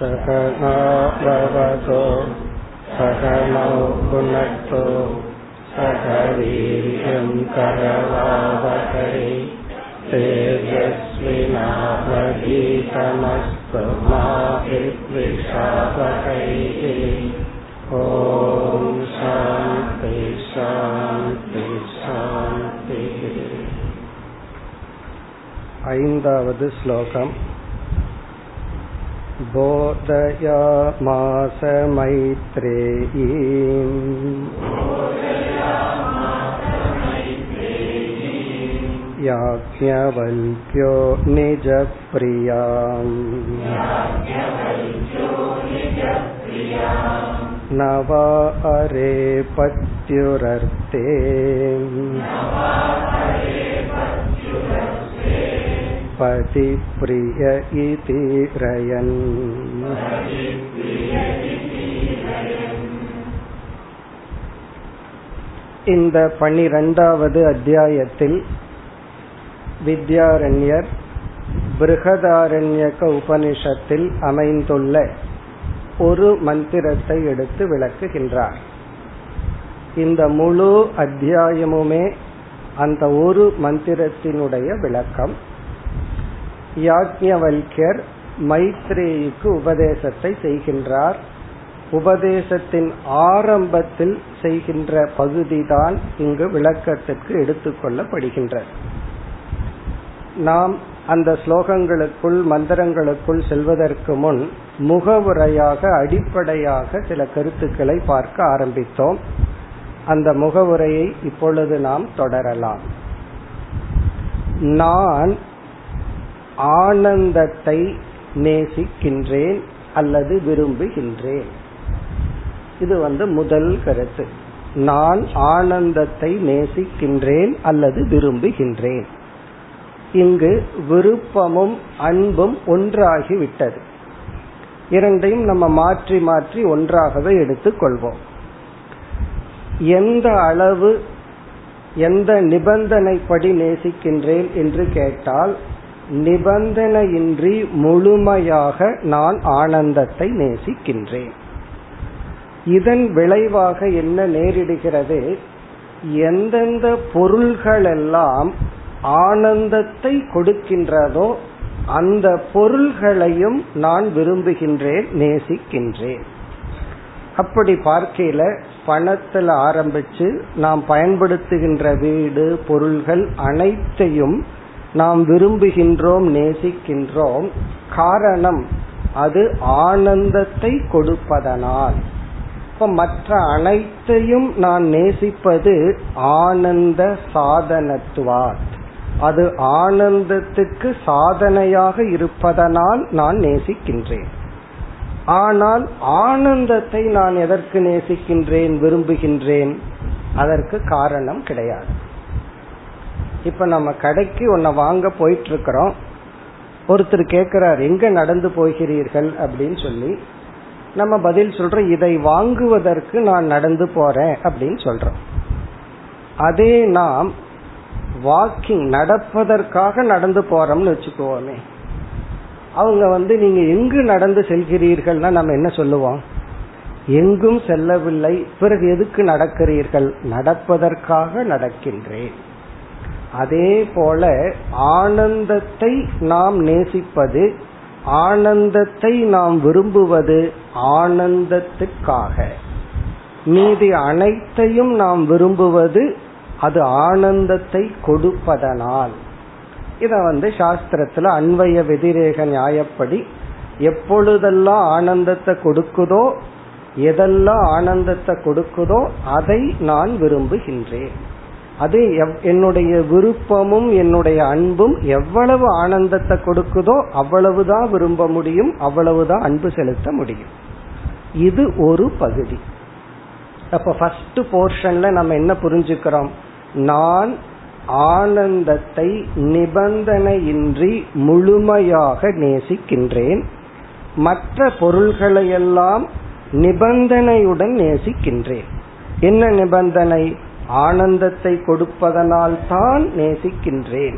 सकनाववतो सकनौ पुनक्तो सकवीर्यं करवावहै तेजस्विनावधीतमस्तु मा विद्विषावहैः ॐ शान्ति शान्ति शान्तिः ऐन्दावद् श्लोकम् बोधयामास मैत्रेयीम् याज्ञवल्क्यो निजप्रियाम् न वा अरे पत्युरर्थे பதிப்பிரிய இதி இந்த பன்னிரண்டாவது அத்தியாயத்தில் வித்யாரண்யர் பிருகதாரண்யக உபனிஷத்தில் அமைந்துள்ள ஒரு மந்திரத்தை எடுத்து விளக்குகின்றார். இந்த முழு அத்தியாயமுமே அந்த ஒரு மந்திரத்தினுடைய விளக்கம். யாக்ஞவல்யர் மைத்ரேயிக்கு உபதேசத்தை செய்கின்றார். உபதேசத்தின் ஆரம்பத்தில் செய்கின்ற பகுதிதான் இங்கு விளக்கத்திற்கு எடுத்துக்கொள்ளப்படுகின்றது நாம் அந்த ஸ்லோகங்களுக்குள் மந்திரங்களுக்குள் செல்வதற்கு முன் முகவுரையாக அடிப்படையாக சில கருத்துக்களை பார்க்க ஆரம்பித்தோம். அந்த முகவுரையை இப்பொழுது நாம் தொடரலாம். நான் ஆனந்தத்தை நேசிக்கின்றேன் அல்லது விரும்புகின்றேன். இது வந்து முதல் கருத்து. நான் ஆனந்தத்தை நேசிக்கின்றேன் அல்லது விரும்புகின்றேன். இங்கு விருப்பமும் அன்பும் ஒன்றாகி விட்டது இரண்டையும் நம்ம மாற்றி மாற்றி ஒன்றாகவே எடுத்துக்கொள்வோம் எந்த அளவு எந்த நிபந்தனைப்படி நேசிக்கின்றேன் என்று கேட்டால் நிபந்தனையின்றி முழுமையாக நான் ஆனந்தத்தை நேசிக்கின்றேன். இதன் விளைவாக என்ன நேரிடுகிறது? எந்தெந்த பொருள்களெல்லாம் ஆனந்தத்தை கொடுக்கின்றதோ அந்த பொருள்களையும் நான் விரும்புகின்றேன் நேசிக்கின்றேன். அப்படி பார்க்கையில பணத்தில் ஆரம்பிச்சு நாம் பயன்படுத்துகின்ற வீடு பொருள்கள் அனைத்தையும் நாம் விரும்புகின்றோம் நேசிக்கின்றோம். காரணம் அது ஆனந்தத்தை கொடுப்பதனால். இப்ப மற்ற அனைத்தையும் நான் நேசிப்பது ஆனந்த சாதனத்துவார் அது ஆனந்தத்துக்கு சாதனையாக இருப்பதனால் நான் நேசிக்கின்றேன். ஆனால் ஆனந்தத்தை நான் எதற்கு நேசிக்கின்றேன் விரும்புகின்றேன்? அதற்கு காரணம் கிடையாது. இப்ப நம்ம கடைக்கு ஒன்ன வாங்க போயிட்டு இருக்கிறோம் ஒருத்தர் கேட்கிறார் எங்க நடந்து போகிறீர்கள்? அப்படின்னு சொல்லி நம்ம பதில் சொல்றோம் இதை வாங்குவதற்கு நான் நடந்து போறேன் அப்படின்னு சொல்றோம். அதே நாம் வாக்கிங் நடப்பதற்காக நடந்து போறோம்னு வச்சுக்கோமே. அவங்க வந்து நீங்க எங்கு நடந்து செல்கிறீர்கள்னா நம்ம என்ன சொல்லுவோம்? எங்கும் செல்லவில்லை. பிறகு எதுக்கு நடக்கிறீர்கள்? நடப்பதற்காக நடக்கின்றேன். அதே போல ஆனந்தத்தை நாம் நேசிப்பது ஆனந்தத்தை நாம் விரும்புவது ஆனந்தத்துக்காக. மீதி அனைத்தையும் நாம் விரும்புவது அது ஆனந்தத்தை கொடுப்பதனால். இத வந்து சாஸ்திரத்துல அன்வய வெதிரேக நியாயப்படி எப்பொழுதெல்லாம் ஆனந்தத்தை கொடுக்குதோ எதெல்லாம் ஆனந்தத்தை கொடுக்குதோ அதை நான் விரும்புகின்றேன். அது என்னுடைய விருப்பமும் என்னுடைய அன்பும் எவ்வளவு ஆனந்தத்தை கொடுக்குதோ அவ்வளவுதான் விரும்ப முடியும் அவ்வளவுதான் அன்பு செலுத்த முடியும். இது ஒரு பகுதி. அப்ப ஃபர்ஸ்ட் போர்ஷன்ல நம்ம என்ன புரிஞ்சுக்கிறோம்? நான் ஆனந்தத்தை நிபந்தனையின்றி முழுமையாக நேசிக்கின்றேன். மற்ற பொருள்களையெல்லாம் நிபந்தனையுடன் நேசிக்கின்றேன். என்ன நிபந்தனை? ஆனந்தத்தை கொடுப்பதனால் தான் நேசிக்கின்றேன்.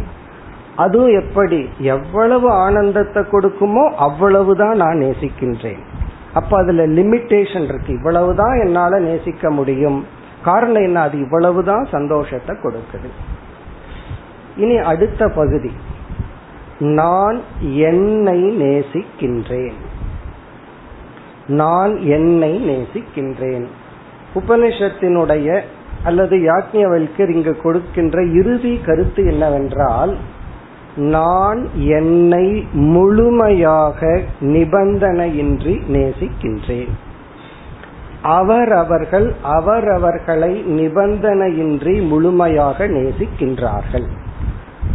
அதுவும் எப்படி? எவ்வளவு ஆனந்தத்தை கொடுக்குமோ அவ்வளவுதான் நான் நேசிக்கின்றேன். அப்ப அதுல லிமிட்டேஷன் இருக்கு. இவ்வளவுதான் என்னால நேசிக்க முடியும். காரணம் என்ன? அது இவ்வளவுதான் சந்தோஷத்தை கொடுக்குது. இனி அடுத்த பகுதி. நான் என்னை நேசிக்கின்றேன். நான் என்னை நேசிக்கின்றேன். உபனிஷத்தினுடைய அல்லது யாக்ஞவல்கர் இங்கு கொடுக்கின்ற இறுதி கருத்து என்னவென்றால் நான் என்னை முழுமையாக நிபந்தனையின்றி நேசிக்கின்றேன். அவரவர்கள் அவரவர்களை நிபந்தனையின்றி முழுமையாக நேசிக்கின்றார்கள்.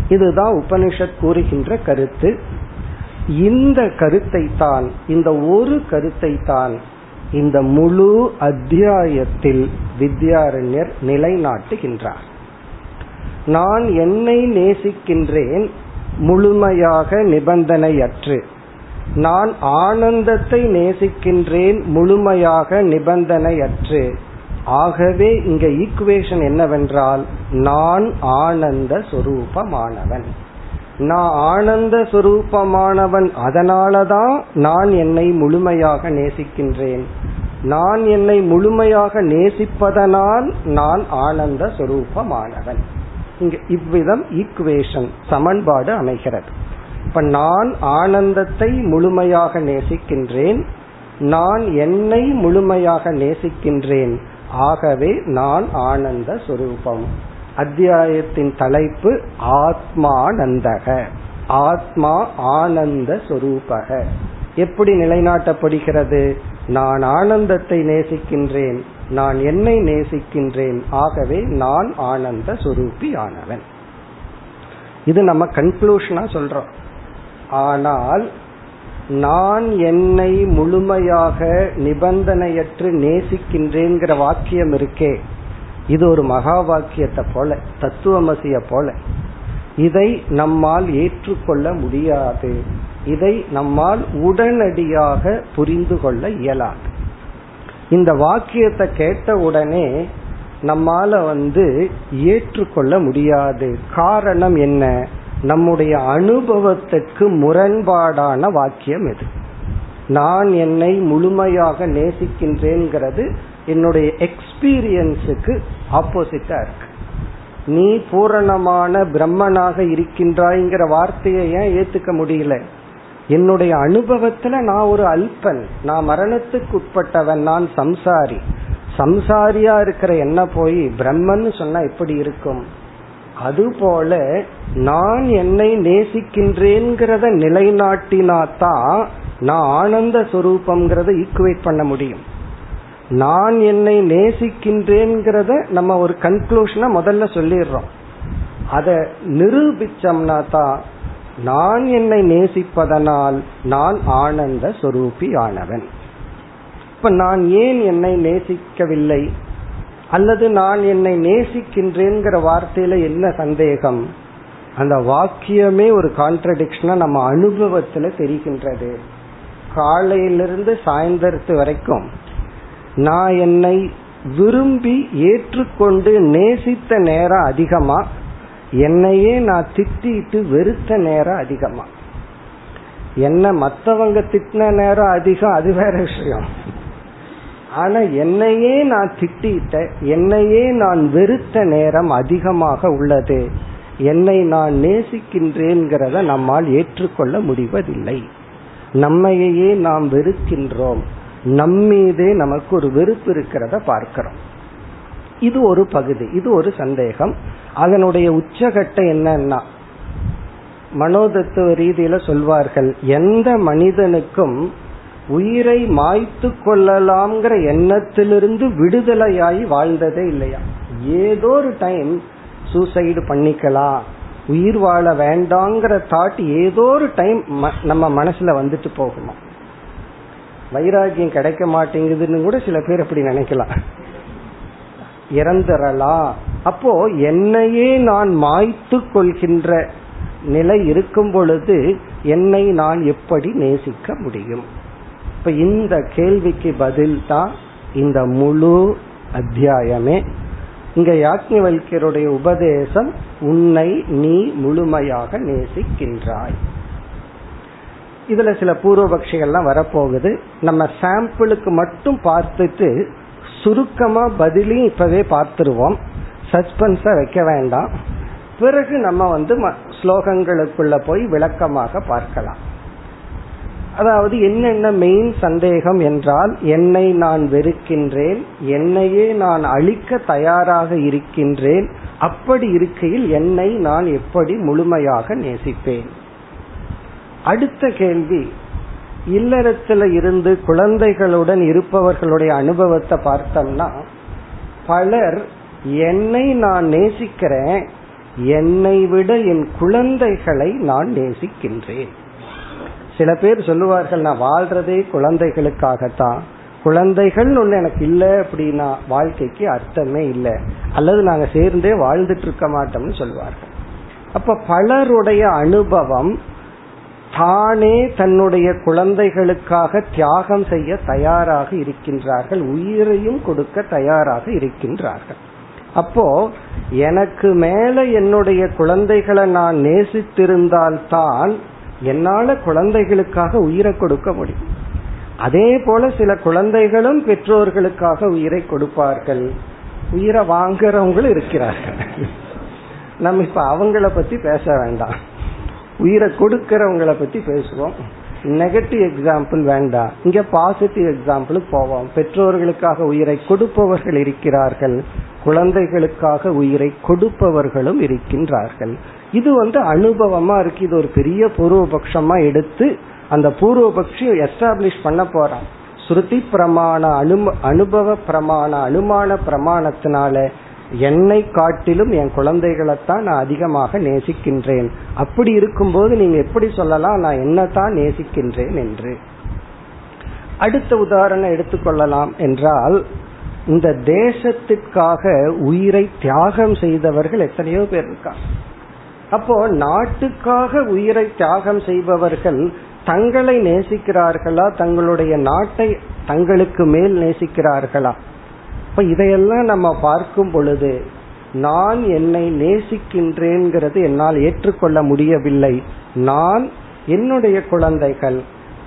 இதுதான் உபனிஷத் கூறுகின்ற கருத்து. இந்த கருத்தை தான் இந்த ஒரு கருத்தை தான் இந்த முழு அத்தியாயத்தில் வித்யாரண்யர் நிலைநாட்டுகின்றார். நான் என்னை நேசிக்கின்றேன் முழுமையாக நிபந்தனையற்று. நான் ஆனந்தத்தை நேசிக்கின்றேன் முழுமையாக நிபந்தனையற்று. ஆகவே இங்க ஈக்குவேஷன் என்னவென்றால் நான் ஆனந்த சொரூபமானவன். நான் ஆனந்த சுரூபமானவன் அதனாலதான் நான் என்னை முழுமையாக நேசிக்கின்றேன். நான் என்னை முழுமையாக நேசிப்பதனால் நான் ஆனந்த சுரூபமானவன். இங்க இவ்விதம் ஈக்குவேஷன் சமன்பாடு அமைகிறது. இப்ப நான் ஆனந்தத்தை முழுமையாக நேசிக்கின்றேன் நான் என்னை முழுமையாக நேசிக்கின்றேன் ஆகவே நான் ஆனந்த சுரூபம். அத்தியாயத்தின் தலைப்பு ஆத்மானந்தக. ஆத்மா ஆனந்த சொரூபக. எப்படி நிலைநாட்டப்படுகிறது? நான் ஆனந்தத்தை நேசிக்கின்றேன் நான் என்னை நேசிக்கின்றேன் ஆகவே நான் ஆனந்த சுரூபி ஆனவன் இது நம்ம கன்க்ளூஷனா சொல்றோம். ஆனால் நான் என்னை முழுமையாக நிபந்தனையற்று நேசிக்கின்றேங்கிற வாக்கியம் இருக்கே. இது ஒரு மகா வாக்கியத்தை போல தத்துவமசிய போல. இதை நம்மால் ஏற்றுக்கொள்ள முடியாது. இதை நம்மால் உடனடியாக புரிந்து கொள்ள இயலாது. இந்த வாக்கியத்தை கேட்ட உடனே நம்மால வந்து ஏற்றுக்கொள்ள முடியாது. காரணம் என்ன? நம்முடைய அனுபவத்துக்கு முரண்பாடான வாக்கியம் எது? நான் என்னை முழுமையாக நேசிக்கின்றேங்கிறது என்னுடைய எக்ஸ்பீரியன்ஸுக்கு ஆப்போசிட்டா இருக்கு. நீ பூரணமான பிரம்மனாக இருக்கின்றாய்ங்கிற வார்த்தையை ஏன் ஏத்துக்க முடியல? என்னுடைய அனுபவத்துல நான் ஒரு அல்பன். நான் மரணத்துக்கு உட்பட்டவன். நான் சம்சாரி. சம்சாரியா இருக்கிற என்ன போய் பிரம்மன் சொன்னா எப்படி இருக்கும்? அதுபோல நான் என்னை நேசிக்கின்றேங்கிறத நிலைநாட்டினாதான் நான் ஆனந்த சுரூபம்ங்கிறத ஈக்குவேட் பண்ண முடியும். நான் என்னை நேசிக்கின்றேங்கிறத நம்ம ஒரு கன்க்ளூஷனை முதல்ல சொல்லிடுறோம். அதை நிரூபிச்சோம்னா தான் நான் என்னை நேசிப்பதனால் நான் ஆனந்த சொரூபி ஆனவன். இப்ப நான் ஏன் என்னை நேசிக்கவில்லை? அல்லது நான் என்னை நேசிக்கின்றேங்கிற வார்த்தையில என்ன சந்தேகம்? அந்த வாக்கியமே ஒரு கான்ட்ரடிக்ஷனா நம்ம அனுபவத்துல தெரிகின்றது. காலையிலிருந்து சாயந்தரத்து வரைக்கும் நான் என்னை விரும்பி ஏற்றுக்கொண்டு நேசித்த நேரம் அதிகமா? என்னையே நான் திட்டிட்டு வெறுத்த நேரம் அதிகமா? என்ன மத்தவங்க திட்டின நேரம் அதிகம் அது வேற விஷயம். ஆனா என்னையே நான் திட்டிட்ட என்னையே நான் வெறுத்த நேரம் அதிகமாக உள்ளது என்னை நான் நேசிக்கின்றேங்கிறத நம்மால் ஏற்றுக்கொள்ள முடிவதில்லை. நம்மையே நாம் வெறுக்கின்றோம். நம்மீதே நமக்கு ஒரு வெறுப்பு இருக்கிறத பார்க்கிறோம். இது ஒரு பகுதி இது ஒரு சந்தேகம். அதனுடைய உச்சகட்டம் என்னன்னா மனோதத்துவ ரீதியில சொல்வார்கள் எந்த மனிதனுக்கும் உயிரை மாய்த்து கொள்ளலாம்ங்கிற எண்ணத்திலிருந்து விடுதலையாகி வாழ்ந்ததே இல்லையா? ஏதோ ஒரு டைம் சூசைடு பண்ணிக்கலாம் உயிர் வாழ வேண்டாங்கிற தாட் ஏதோ ஒரு டைம் நம்ம மனசுல வந்துட்டு போகுமா? வைராகியம் கிடைக்க மாட்டேங்குதுன்னு கூட சில பேர் அப்படி நினைக்கலாம். இறந்துறலாம் அப்போ என்னையே நான் மாய்த்து கொள்கின்ற நிலை இருக்கும் பொழுது என்னை நான் எப்படி நேசிக்க முடியும்? இப்ப இந்த கேள்விக்கு பதில் தான் இந்த முழு அத்தியாயமே. இங்க யாக்ஞவல்யருடைய உபதேசம் உன்னை நீ முழுமையாக நேசிக்கின்றாய். இதுல சில பூர்வபக்ஷிகள்லாம் வரப்போகுது. நம்ம சாம்பிளுக்கு மட்டும் பார்த்துட்டு சுருக்கமா பதிலையும் இப்பவே பார்த்துருவோம். சஸ்பென்ஸா வைக்க வேண்டாம். பிறகு நம்ம வந்து ஸ்லோகங்களுக்குள்ள போய் விளக்கமாக பார்க்கலாம். அதாவது என்னென்ன மெயின் சந்தேகம் என்றால் என்னை நான் வெறுக்கின்றேன் என்னையே நான் அழிக்க தயாராக இருக்கின்றேன் அப்படி இருக்கையில் என்னை நான் எப்படி முழுமையாக நேசிப்பேன்? அடுத்த கேள்வி இல்லறத்துல இருந்து குழந்தைகளுடன் இருப்பவர்களுடைய அனுபவத்தை பார்த்தோம்னா பலர் என்னை நான் நேசிக்கிறேன் என்னை விட என் குழந்தைகளை நான் நேசிக்கின்றேன். சில பேர் சொல்லுவார்கள் நான் வாழ்றதே குழந்தைகளுக்காகத்தான். குழந்தைகள் ஒன்று எனக்கு இல்லை அப்படின்னா வாழ்க்கைக்கு அர்த்தமே இல்லை. அல்லது நாங்கள் சேர்ந்தே வாழ்ந்துட்டு இருக்க மாட்டோம்னு சொல்லுவார்கள் அப்ப பலருடைய அனுபவம் தானே தன்னுடைய குழந்தைகளுக்காக தியாகம் செய்ய தயாராக இருக்கின்றார்கள். உயிரையும் கொடுக்க தயாராக இருக்கின்றார்கள். அப்போ எனக்கு மேல என்னுடைய குழந்தைகளை நான் நேசித்திருந்தால்தான் என்னால குழந்தைகளுக்காக உயிரை கொடுக்க முடியும். அதே போல சில குழந்தைகளும் பெற்றோர்களுக்காக உயிரை கொடுப்பார்கள். உயிரை வாங்குறவங்களும் இருக்கிறார்கள். நம்ம இப்ப அவங்கள பத்தி பேச வேண்டாம். உயிரை கொடுக்கிறவங்களை பத்தி பேசுவோம். நெகட்டிவ் எக்ஸாம்பிள் வேண்டாம் இங்க பாசிட்டிவ் எக்ஸாம்பிளுக்கு போவோம். பெற்றோர்களுக்காக உயிரை கொடுப்பவர்கள் இருக்கிறார்கள். குழந்தைகளுக்காக உயிரை கொடுப்பவர்களும் இருக்கின்றார்கள். இது வந்து அனுபவமா இருக்கு. இது ஒரு பெரிய பூர்வபக்ஷமா எடுத்து அந்த பூர்வபக்ஷி எஸ்டாப்ளிஷ் பண்ண போறான். ஸ்ருதி பிரமாண அனு அனுபவ பிரமாண அனுமான பிரமாணத்தினால என்னை காட்டிலும் என் குழந்தைகளைத்தான் நான் அதிகமாக நேசிக்கின்றேன். அப்படி இருக்கும்போது நீங்க எப்படி சொல்லலாம் நான் என்னத்தான் நேசிக்கின்றேன் என்று. அடுத்த உதாரணம் எடுத்துக்கொள்ளலாம் என்றால் இந்த தேசத்திற்காக உயிரை தியாகம் செய்தவர்கள் எத்தனையோ பேர் இருக்காங்க. அப்போ நாட்டுக்காக உயிரை தியாகம் செய்பவர்கள் தங்களை நேசிக்கிறார்களா தங்களுடைய நாட்டை தங்களுக்கு மேல் நேசிக்கிறார்களா? இப்ப இதையெல்லாம் நம்ம பார்க்கும் பொழுது நான் என்னை நேசிக்கின்றேங்கிறது என்னால் ஏற்றுக்கொள்ள முடியவில்லை. நான் என்னுடைய குழந்தைகள்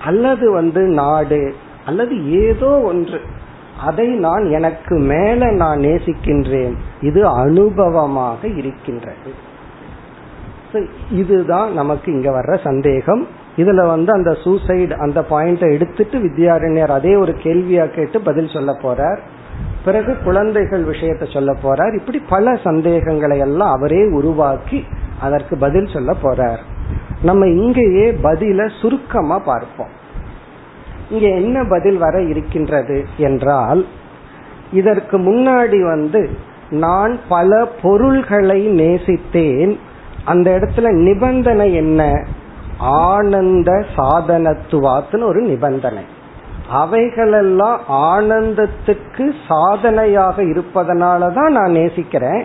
அல்லது வந்து நாடு அல்லது ஏதோ ஒன்று அதை நான் எனக்கு மேல நான் நேசிக்கின்றேன். இது அனுபவமாக இருக்கின்றது. இதுதான் நமக்கு இங்க வர்ற சந்தேகம். இதுல வந்து அந்த சூசைடு அந்த பாயிண்ட எடுத்துட்டு வித்யாரண்யர் அதே ஒரு கேள்வியா கேட்டு பதில் சொல்ல போறார். பிறகு குழந்தைகள் விஷயத்த சொல்ல போறார். இப்படி பல சந்தேகங்களை எல்லாம் அவரே உருவாக்கி அதற்கு பதில் சொல்ல போறார். நம்ம இங்கேயே பதில சுருக்கமா பார்ப்போம். இங்க என்ன பதில் வர இருக்கின்றது என்றால் இதற்கு முன்னாடி வந்து நான் பல பொருள்களை நேசித்தேன். அந்த இடத்துல நிபந்தனை என்ன? ஆனந்த சாதனத்துவாத்துன்னு ஒரு நிபந்தனை. அவைகளெல்லாம் ஆனந்தத்துக்கு சாதனையாக இருப்பதனாலதான் நான் நேசிக்கிறேன்.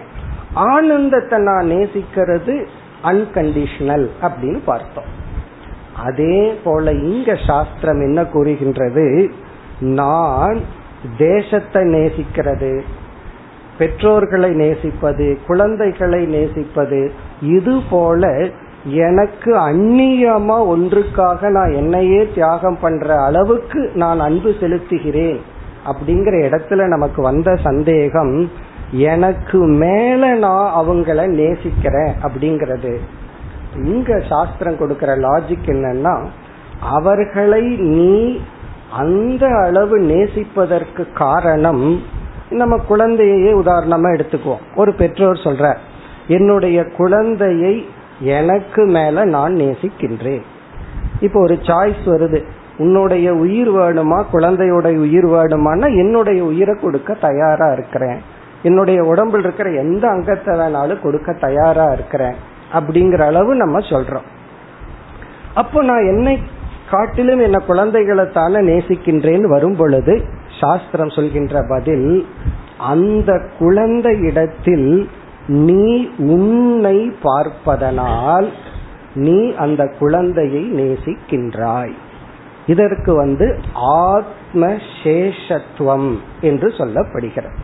ஆனந்தத்தை நான் நேசிக்கிறது அன்கண்டிஷனல் அப்படின்னு பார்த்தோம். அதே போல இங்க சாஸ்திரம் என்ன கூறுகின்றது? நான் தேசத்தை நேசிக்கிறது பெற்றோர்களை நேசிப்பது குழந்தைகளை நேசிப்பது இது போல எனக்கு அந்நியமா ஒன்றுக்காக நான் என்னையே தியாகம் பண்ற அளவுக்கு நான் அன்பு செலுத்துகிறேன் அப்படிங்கிற இடத்துல நமக்கு வந்த சந்தேகம் எனக்கு மேல நான் அவங்கள நேசிக்கிறேன் அப்படிங்கிறது. இங்க சாஸ்திரம் கொடுக்கிற லாஜிக் என்னன்னா அவர்களை நீ அந்த அளவு நேசிப்பதற்கு காரணம் நம்ம குழந்தையே உதாரணமா எடுத்துக்குவோம். ஒரு பெற்றோர் சொல்ற என்னுடைய குழந்தையை எனக்கு மேல நான் நேசிக்கின்றேன். இப்போ ஒரு சாய்ஸ் வருது. உன்னுடைய உயிர் வேணுமா குழந்தையுடைய உயிர் வேணுமான்னா என்னுடைய உயிரை கொடுக்க தயாரா இருக்கிறேன். என்னுடைய உடம்பில் இருக்கிற எந்த அங்கத்தை வேணாலும் கொடுக்க தயாரா இருக்கிறேன். அப்படிங்கிற அளவு நம்ம சொல்றோம். அப்போ நான் என்னை காட்டிலும் என்ன குழந்தைகளை தானே நேசிக்கின்றேன் வரும் பொழுது சாஸ்திரம் சொல்கின்ற பதில் அந்த குழந்தை இடத்தில் நீ உன்னை பார்ப்பதனால் நீ அந்த குழந்தையை நேசிக்கின்றாய். இதற்கு வந்து ஆத்ம சேஷத்துவம் என்று சொல்லப்படுகிறது.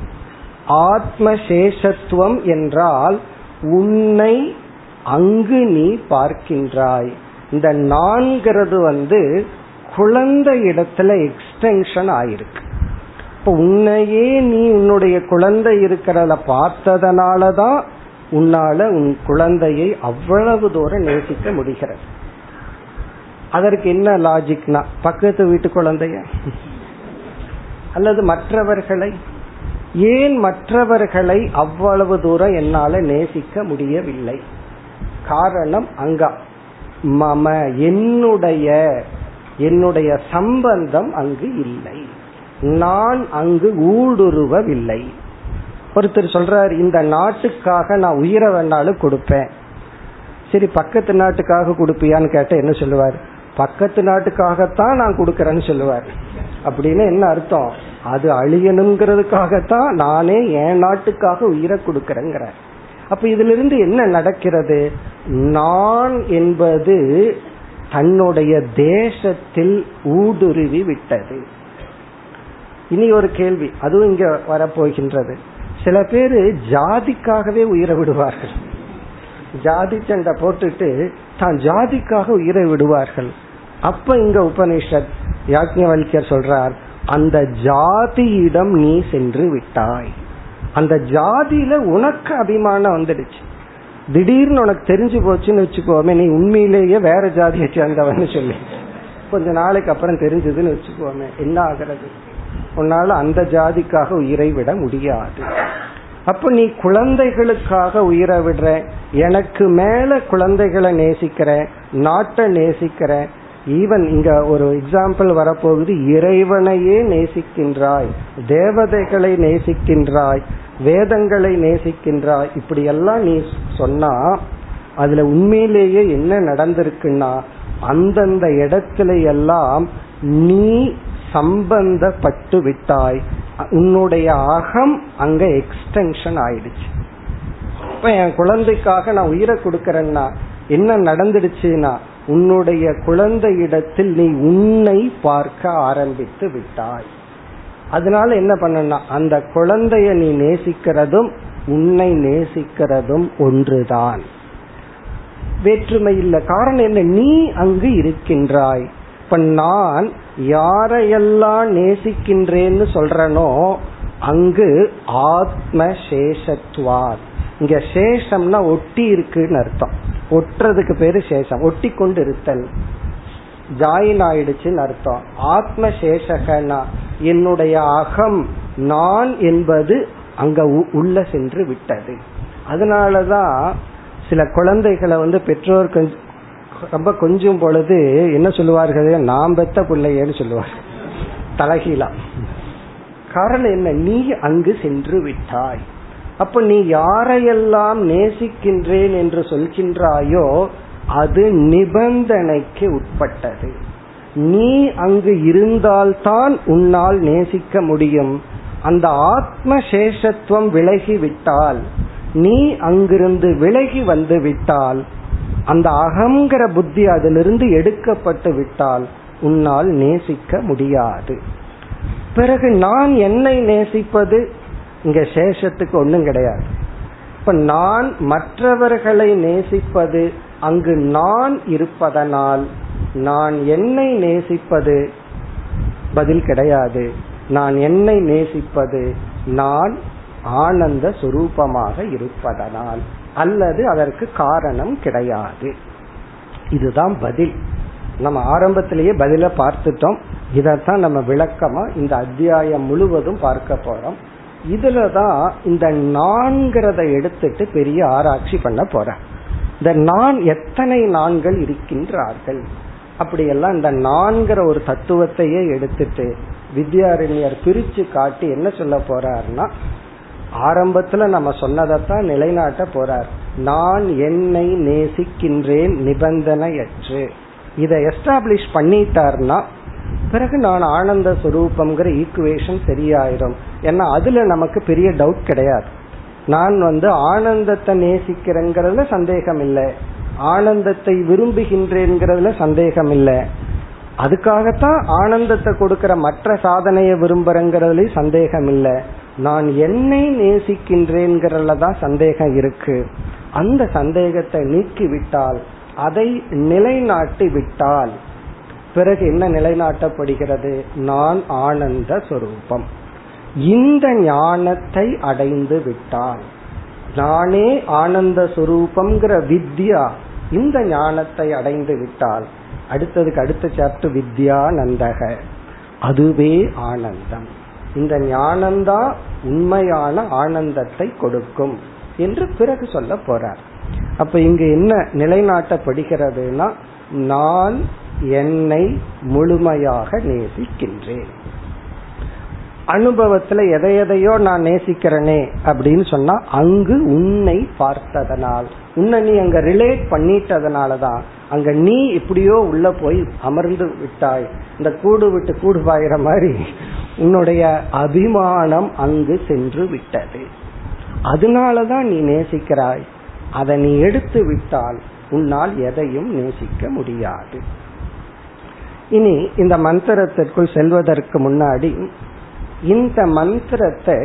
ஆத்மசேஷத்துவம் என்றால் உன்னை அங்கு நீ பார்க்கின்றாய். இந்த நான்கிறது வந்து குழந்தை இடத்துல எக்ஸ்டென்ஷன் ஆயிருக்கு. அப்ப உன்னையே நீ உன்னுடைய குழந்தை இருக்கிறத பார்த்ததனாலதான் உன்னால உன் குழந்தையை அவ்வளவு தூரம் நேசிக்க முடிகிறது. அதற்கு என்ன லாஜிக்னா பக்கத்து வீட்டு குழந்தைய? அல்லது மற்றவர்களை? ஏன் மற்றவர்களை அவ்வளவு தூரம் என்னால நேசிக்க முடியவில்லை? காரணம் அங்கா. மம என்னுடைய என்னுடைய சம்பந்தம் அங்கு இல்லை. நான் அங்கு ஊடுருவவில்லை. ஒருத்தர் சொல்றார் இந்த நாட்டுக்காக நான் உயிரை வேணாலும் கொடுப்பேன். சரி பக்கத்து நாட்டுக்காக கொடுப்பியான்னு கேட்ட என்ன சொல்லுவார்? பக்கத்து நாட்டுக்காகத்தான் நான் கொடுக்கறேன்னு சொல்லுவார். அப்படின்னு என்ன அர்த்தம்? அது அழியணுங்கிறதுக்காகத்தான் நானே என் நாட்டுக்காக உயிரை கொடுக்கறேங்கிற அப்ப இதுல இருந்து என்ன நடக்கிறது? நான் என்பது தன்னுடைய தேசத்தில் ஊடுருவி விட்டது. இனி ஒரு கேள்வி. அதுவும் இங்க வரப்போகின்றது. சில பேர் ஜாதிக்காகவே உயிரை விடுவார்கள். ஜாதி சண்டை போட்டுட்டு தான் ஜாதிக்காக உயிரை விடுவார்கள். அப்ப இங்க உபனிஷத் யாக்ஞவல்யர் சொல்றார் அந்த ஜாதியிடம் நீ சென்று விட்டாய். அந்த ஜாதியில உனக்கு அபிமானம் வந்துடுச்சு. திடீர்னு உனக்கு தெரிஞ்சு போச்சுன்னு வச்சுக்கோமே நீ உண்மையிலேயே வேற ஜாதியை சேர்ந்தவன்னு சொல்லி. கொஞ்ச நாளைக்கு அப்புறம் தெரிஞ்சதுன்னு வச்சுக்கோமே என்ன ஆகிறது? உன்னால அந்த ஜாதிக்காக உயிரை விட முடியாது. அப்ப நீ குழந்தைகளுக்காக உயிரை விடுற எனக்கு மேல குழந்தைகளை நேசிக்கிற நாட்டை நேசிக்கிற ஈவன் இங்க ஒரு எக்ஸாம்பிள் வரப்போகுது இறைவனையே நேசிக்கின்றாய் தேவதைகளை நேசிக்கின்றாய் வேதங்களை நேசிக்கின்றாய் இப்படி எல்லாம் நீ சொன்னா அதுல உண்மையிலேயே என்ன நடந்திருக்குன்னா அந்தந்த இடத்துல எல்லாம் நீ சம்பந்தப்பட்டு விட்டாய் உன்னுடைய அகம் அங்க எக்ஸ்டென்ஷன் ஆயிடுச்சு. இப்ப என் குழந்தைக்காக நான் உயிரை கொடுக்கறேன்னா என்ன நடந்துடுச்சுன்னா உன்னுடைய குழந்தையிடத்தில் நீ உன்னை பார்க்க ஆரம்பித்து விட்டாய். அதனால என்ன பண்ணனா அந்த குழந்தைய நீ நேசிக்கிறதும் உன்னை நேசிக்கிறதும் ஒன்றுதான். வேற்றுமை இல்லை. காரணம் என்ன? நீ அங்கு இருக்கின்றாய். இப்ப நான் யாரையெல்லாம் நேசிக்கின்றேன்னு சொல்றனோ அங்கு ஆத்ம சேஷத்வார் இங்க சேஷம்னா ஒட்டி இருக்குன்னு அர்த்தம். ஒட்டுறதுக்கு பேரு சேஷம். ஒட்டி கொண்டு இருத்தல் ஜாயின் ஆயிடுச்சுன்னு அர்த்தம். ஆத்ம சேஷகனா என்னுடைய அகம் நான் என்பது அங்க உள்ள சென்று விட்டது. அதனாலதான் சில குழந்தைகளை வந்து பெற்றோர் ரொம்ப கொஞ்சம் பொழுது என்ன சொல்லுவார்கள்? நாம் பெத்த பிள்ளையன்னு சொல்லுவார். தலகீழா. காரணம் என்ன? நீ அங்கு சென்று விட்டாய். அப்ப நீ யாரையெல்லாம் நேசிக்கின்றேன் என்று சொல்கின்றாயோ அது நிபந்தனைக்கு உட்பட்டது. நீ அங்கு இருந்தால்தான் உன்னால் நேசிக்க முடியும். அந்த ஆத்ம சேஷத்துவம் விலகி விட்டால் நீ அங்கிருந்து விலகி வந்து விட்டால் அந்த அகங்கிற புத்தி அதிலிருந்து எடுக்கப்பட்டு விட்டால் உன்னால் நேசிக்க முடியாது. பிறகு நான் என்னை நேசிப்பது? இங்க சேஷத்துக்கு ஒன்றும் கிடையாது. இப்ப நான் மற்றவர்களை நேசிப்பது அங்கு நான் இருப்பதனால் நான் என்னை நேசிப்பது பதில் கிடையாது. நான் என்னை நேசிப்பது நான் ஆனந்த சுரூபமாக இருப்பதனால். அல்லது அதற்கு காரணம் கிடையாது. இதுதான் பதில். நம்ம ஆரம்பத்திலேயே பதில பார்த்துட்டோம். இதத்தான் நம்ம விளக்கமா இந்த அத்தியாயம் முழுவதும் பார்க்க போறோம். இதுலதான் இந்த நான்கிறத எடுத்துட்டு பெரிய ஆராய்ச்சி பண்ண போற. இந்த நான் எத்தனை நான்கள் இருக்கின்றார்கள்? அப்படியெல்லாம் இந்த நான்கிற ஒரு தத்துவத்தையே எடுத்துட்டு வித்யாரண்யர் பிரிச்சு காட்டி என்ன சொல்ல போறாருன்னா ஆரம்பத்துல நம்ம சொன்னதைத்தான் நிலைநாட்ட போறார். நான் என்னை நேசிக்கின்றேன் நிபந்தனையற்று. இதை எஸ்டாப்ளிஷ் பண்ணிட்டார்னா பிறகு நான் ஆனந்த சுரூபம்ங்கிற ஈக்குவேஷன் சரியாயிரும். ஏன்னா அதுல நமக்கு பெரிய டவுட் கிடையாது. நான் வந்து ஆனந்தத்தை நேசிக்கிறேங்கிறதுல சந்தேகம் இல்லை. ஆனந்தத்தை விரும்புகின்றேங்கிறதுல சந்தேகம் இல்லை. அதுக்காகத்தான் ஆனந்தத்தை கொடுக்கிற மற்ற சாதனையை விரும்புறங்கிறதுல சந்தேகம் இல்லை. நான் என்னை நேசிக்கின்றேங்கிறதுல தான் சந்தேகம் இருக்கு. அந்த சந்தேகத்தை நீக்கி விட்டால் அதை நிலைநாட்டி விட்டால் பிறகு என்ன நிலைநாட்டப்படுகிறது? நான் ஆனந்த சொரூபம். இந்த ஞானத்தை அடைந்து விட்டால் நானே ஆனந்த சுரூபம்ங்கிற வித்யா இந்த ஞானத்தை அடைந்து விட்டால் அடுத்ததுக்கு அடுத்த சாப்டர் வித்யா நந்தக. அதுவே ஆனந்தம். இந்த ஞானம்தான் உண்மையான ஆனந்தத்தை கொடுக்கும் என்று பிறகு சொல்ல போறார். அப்ப இங்கு என்ன நிலைநாட்டப்படுகிறதுனா நான் என்னை முழுமையாக நேசிக்கின்றேன். அனுபவத்துல எதை எதையோ நான் நேசிக்கிறேனே அப்படின்னு சொன்னா அங்கு உன்னை பார்த்ததனால் உன்னை நீ அங்க ரிலேட் பண்ணிட்டதுனாலதான் அங்க நீ இப்படியோ உள்ள போய் அமர்ந்து விட்டாய். இந்த கூடு விட்டு கூடு பாயிற மாதிரி உன்னுடைய அபிமானம் அங்கு சென்று விட்டது. அதனாலதான் நீ நேசிக்கிறாய். அதை நீ எடுத்து விட்டால் உன்னால் எதையும் நேசிக்க முடியாது. இனி இந்த மந்திரத்திற்குள் செல்வதற்கு முன்னாடி இந்த மந்திரத்தை